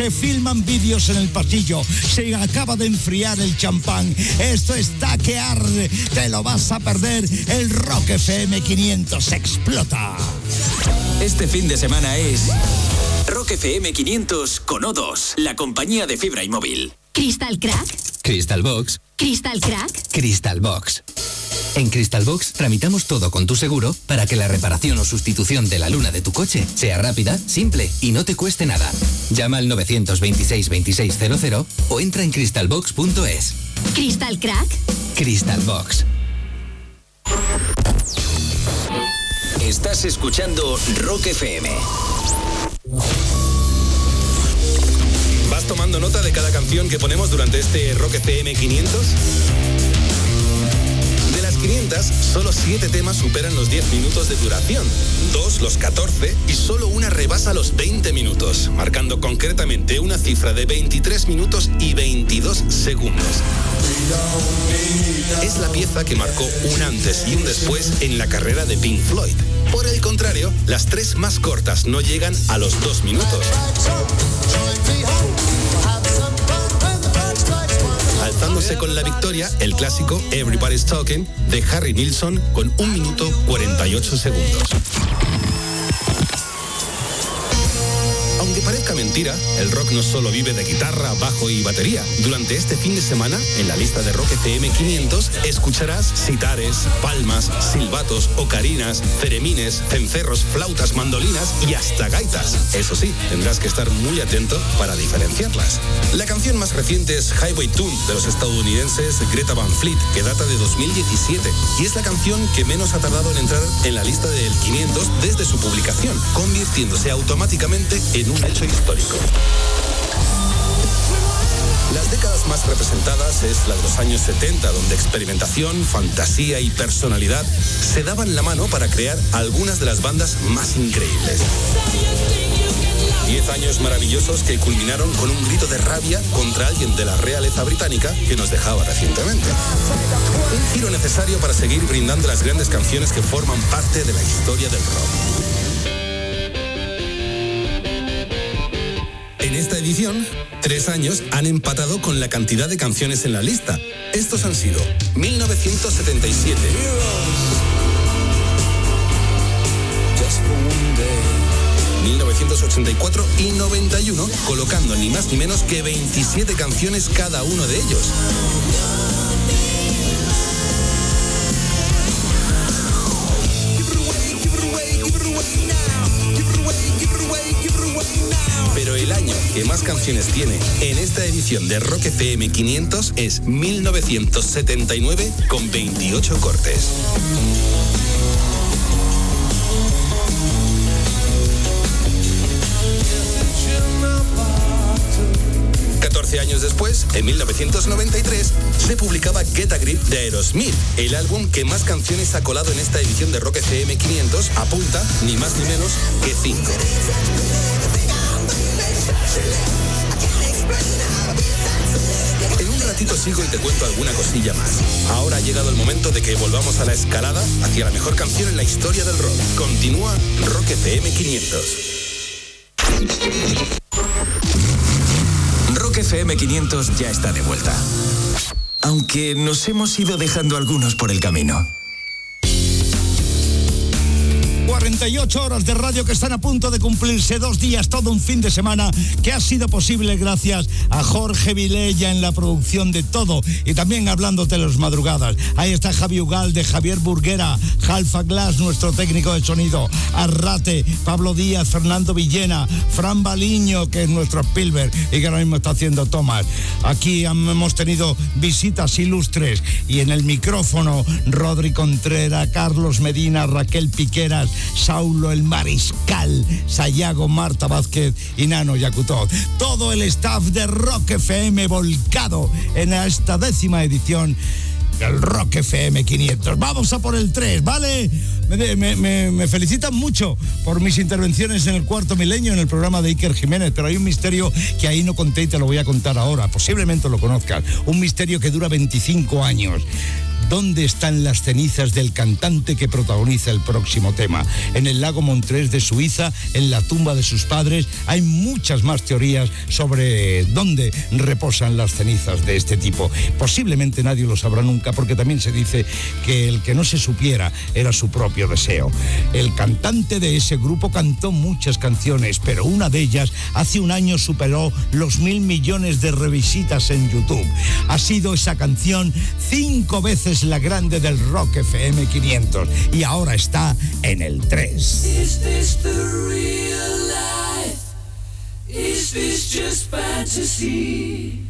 Se filman vídeos en el pasillo. Se acaba de enfriar el champán. Esto está que arde. Te lo vas a perder. El Rock FM 500 explota. Este fin de semana es Rock FM 500 con O2, la compañía de fibra y móvil. Crystal Crack. Crystal Box. Crystal Crack. Crystal Box. En Crystal Box tramitamos todo con tu seguro para que la reparación o sustitución de la luna de tu coche sea rápida, simple y no te cueste nada. Llama al 926 2600 o entra en crystalbox.es. Crystal Crack. Crystal Box. Estás escuchando Rock FM. ¿Vas tomando nota de cada canción que ponemos durante este Rock FM 500? De las 500, solo 7 temas superan los 10 minutos de duración, 2 los 14 y solo una rebasa los 20 minutos, marcando concretamente una cifra de 23 minutos y 22 segundos. Es la pieza que marcó un antes y un después en la carrera de Pink Floyd. Por el contrario, las tres más cortas no llegan a los 2 minutos. Con la victoria, el clásico Everybody's Talking de Harry Nilsson con 1 minuto 48 segundos. Mentira, el rock no solo vive de guitarra, bajo y batería. Durante este fin de semana, en la lista de Rock FM 500, escucharás sitares, palmas, silbatos, ocarinas, ceremines, cencerros, flautas, mandolinas y hasta gaitas. Eso sí, tendrás que estar muy atento para diferenciarlas. La canción más reciente es Highway Tune de los estadounidenses Greta Van Fleet, que data de 2017 y es la canción que menos ha tardado en entrar en la lista del 500 desde su publicación, convirtiéndose automáticamente en un hecho histórico. Las décadas más representadas es la de los años 70, donde experimentación, fantasía y personalidad se daban la mano para crear algunas de las bandas más increíbles. Diez años maravillosos que culminaron con un grito de rabia contra alguien de la realeza británica que nos dejaba recientemente. Un giro necesario para seguir brindando las grandes canciones que forman parte de la historia del rock. Esta edición, tres años han empatado con la cantidad de canciones en la lista. Estos han sido 1977, 1984 y 91, colocando ni más ni menos que 27 canciones cada uno de ellos. Pero el año que más canciones tiene en esta edición de Rock FM 500 es 1979 con 28 cortes. 14 años después, en 1993, se publicaba Get a Grip de Aerosmith, el álbum que más canciones ha colado en esta edición de Rock FM 500, apunta ni más ni menos que 5. En un ratito sigo y te cuento alguna cosilla más. Ahora ha llegado el momento de que volvamos a la escalada hacia la mejor canción en la historia del rock. Continúa Rock FM 500. FM 500 ya está de vuelta. Aunque nos hemos ido dejando algunos por el camino. 48 horas de radio que están a punto de cumplirse, dos días, todo un fin de semana que ha sido posible gracias a Jorge Vilella en la producción de todo y también hablándote los madrugadas. Ahí está Javi Ugal de Javier Burguera, Jalfa Glass, nuestro técnico de sonido, Arrate, Pablo Díaz, Fernando Villena, Fran Baliño, que es nuestro Spielberg y que ahora mismo está haciendo Tomás. Aquí hemos tenido visitas ilustres y en el micrófono Rodri Contreras, Carlos Medina, Raquel Piqueras, Saulo el Mariscal, Sayago, Marta Vázquez y Nano Yacutó. Todo el staff de Rock FM volcado en esta décima edición del Rock FM 500. Vamos a por el 3, ¿vale? Me, felicitan mucho por mis intervenciones en el cuarto milenio en el programa de Iker Jiménez, pero hay un misterio que ahí no conté y te lo voy a contar ahora. Posiblemente lo conozcas. Un misterio que dura 25 años. ¿Dónde están las cenizas del cantante que protagoniza el próximo tema? En el lago Montrés de Suiza, en la tumba de sus padres, hay muchas más teorías sobre dónde reposan las cenizas de este tipo. Posiblemente nadie lo sabrá nunca porque también se dice que el que no se supiera era su propio deseo. El cantante de ese grupo cantó muchas canciones, pero una de ellas hace un año superó los mil millones de revisitas en YouTube. Ha sido esa canción cinco veces la grande del Rock FM 500 y ahora está en el 3. Is this the real life? Is this just fantasy?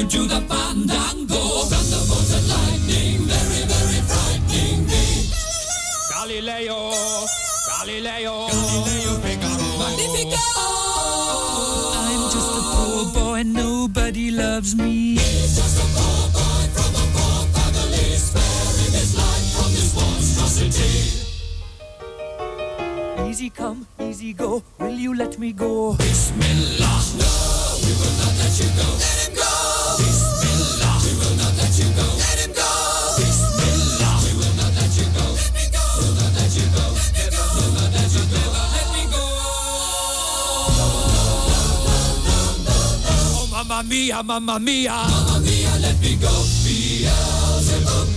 you do the mamma mia. Mamma mia, let me go. Beelzebub.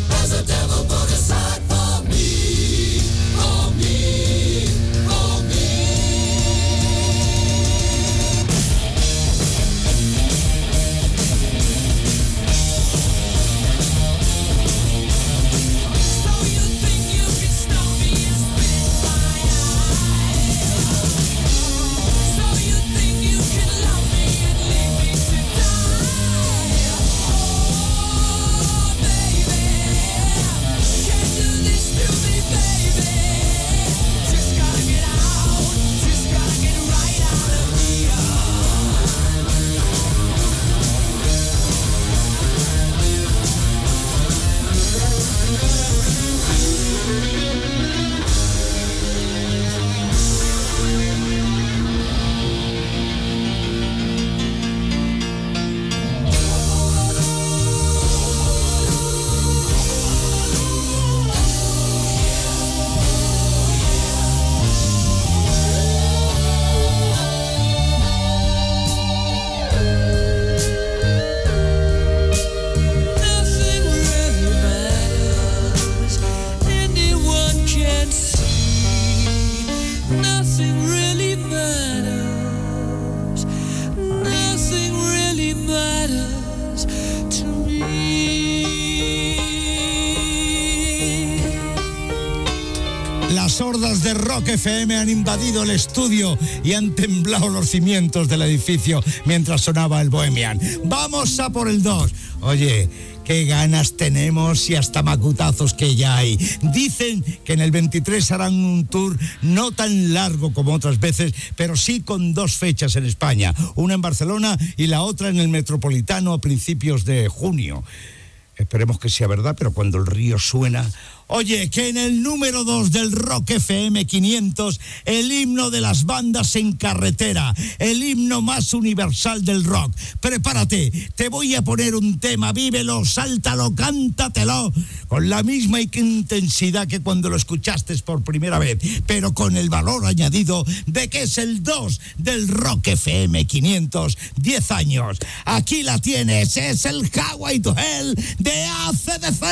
El estudio y han temblado los cimientos del edificio mientras sonaba el Bohemian. Vamos a por el 2. Oye, qué ganas tenemos y hasta macutazos que ya hay. Dicen que en el 23 harán un tour no tan largo como otras veces, pero sí con dos fechas en España, una en Barcelona y la otra en el Metropolitano a principios de junio. Esperemos que sea verdad, pero cuando el río suena... Oye, que en el número 2 del Rock FM 500, el himno de las bandas en carretera, el himno más universal del rock. Prepárate, te voy a poner un tema, vívelo, sáltalo, cántatelo, con la misma intensidad que cuando lo escuchaste por primera vez, pero con el valor añadido de que es el 2 del Rock FM 500, 10 años. Aquí la tienes, es el Highway to Hell de ACDC.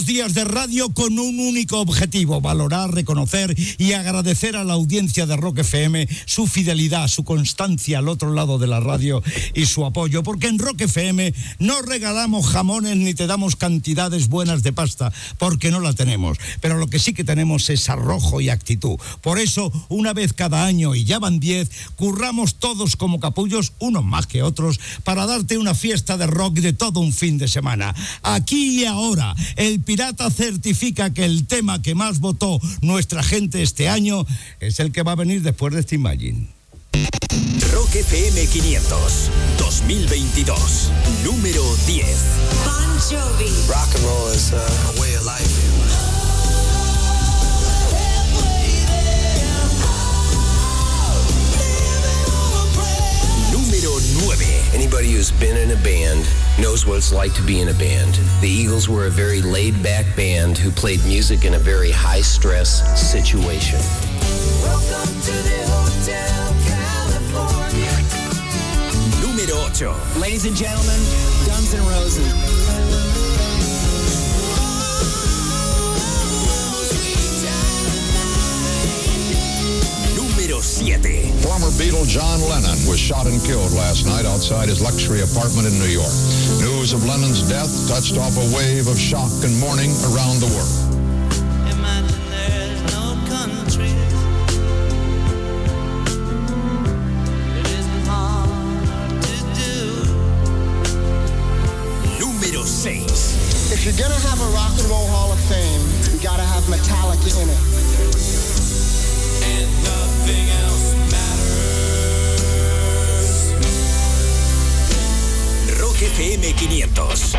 Dos días de radio con un único objetivo, valorar, reconocer y agradecer a la audiencia de Rock FM su fidelidad, su constancia al otro lado de la radio y su apoyo, porque en Rock FM no regalamos jamones ni te damos cantidades buenas de pasta, porque no la tenemos, pero lo que sí que tenemos es arrojo y actitud. Por eso, una vez cada año, y ya van diez, curramos todos como capullos, unos más que otros, para darte una fiesta de rock de todo un fin de semana. Aquí y ahora, el pirata certifica que el tema que más votó nuestra gente este año es el que va a venir después de este Imagine. Rock FM 500 2022. Número 10. Bon Jovi. Rock and roll is uh, a way of life. Anybody who's been in a band knows what it's like to be in a band. The Eagles were a very laid back band who played music in a very high stress situation. Welcome to the Hotel California. Número 8. Ladies and gentlemen, Guns N' Roses. 7. Former Beatle John Lennon was shot and killed last night outside his luxury apartment in New York. News of Lennon's death touched off a wave of shock and mourning around the world. Imagine there's no country. It isn't hard to do. Número 6. If you're gonna have a rock and roll hall of fame, you gotta have Metallica in it. FM 500.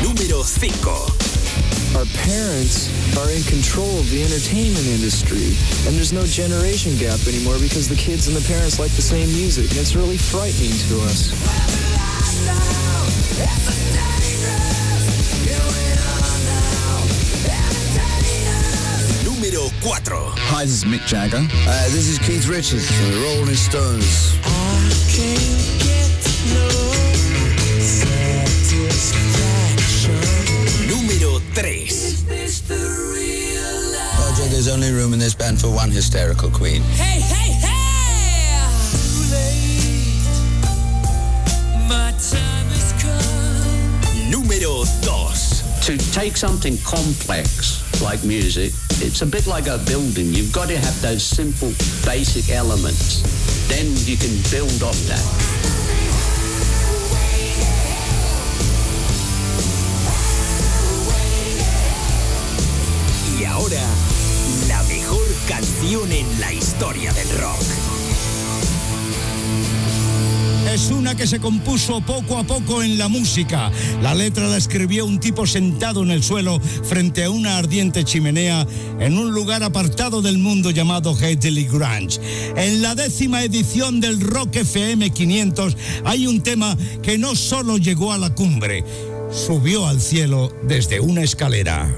Número 5. Our parents are in control of the entertainment industry, and there's no generation gap anymore because the kids and the parents like the same music, and it's really frightening to us. Número 4. Hi, this is Mick Jagger. Uh, this is Keith Richards from the Rolling Stones. 3. Oh, Joe, there's only room in this band for one hysterical queen. Hey, hey, hey! My time has come. Número 2. To take something complex like music, it's a bit like a building. You've got to have those simple, basic elements. Then you can build off that. Ahora, la mejor canción en la historia del rock. Es una que se compuso poco a poco en la música. La letra la escribió un tipo sentado en el suelo frente a una ardiente chimenea en un lugar apartado del mundo llamado Hadley Grange. En la décima edición del Rock FM 500 hay un tema que no solo llegó a la cumbre, subió al cielo desde una escalera.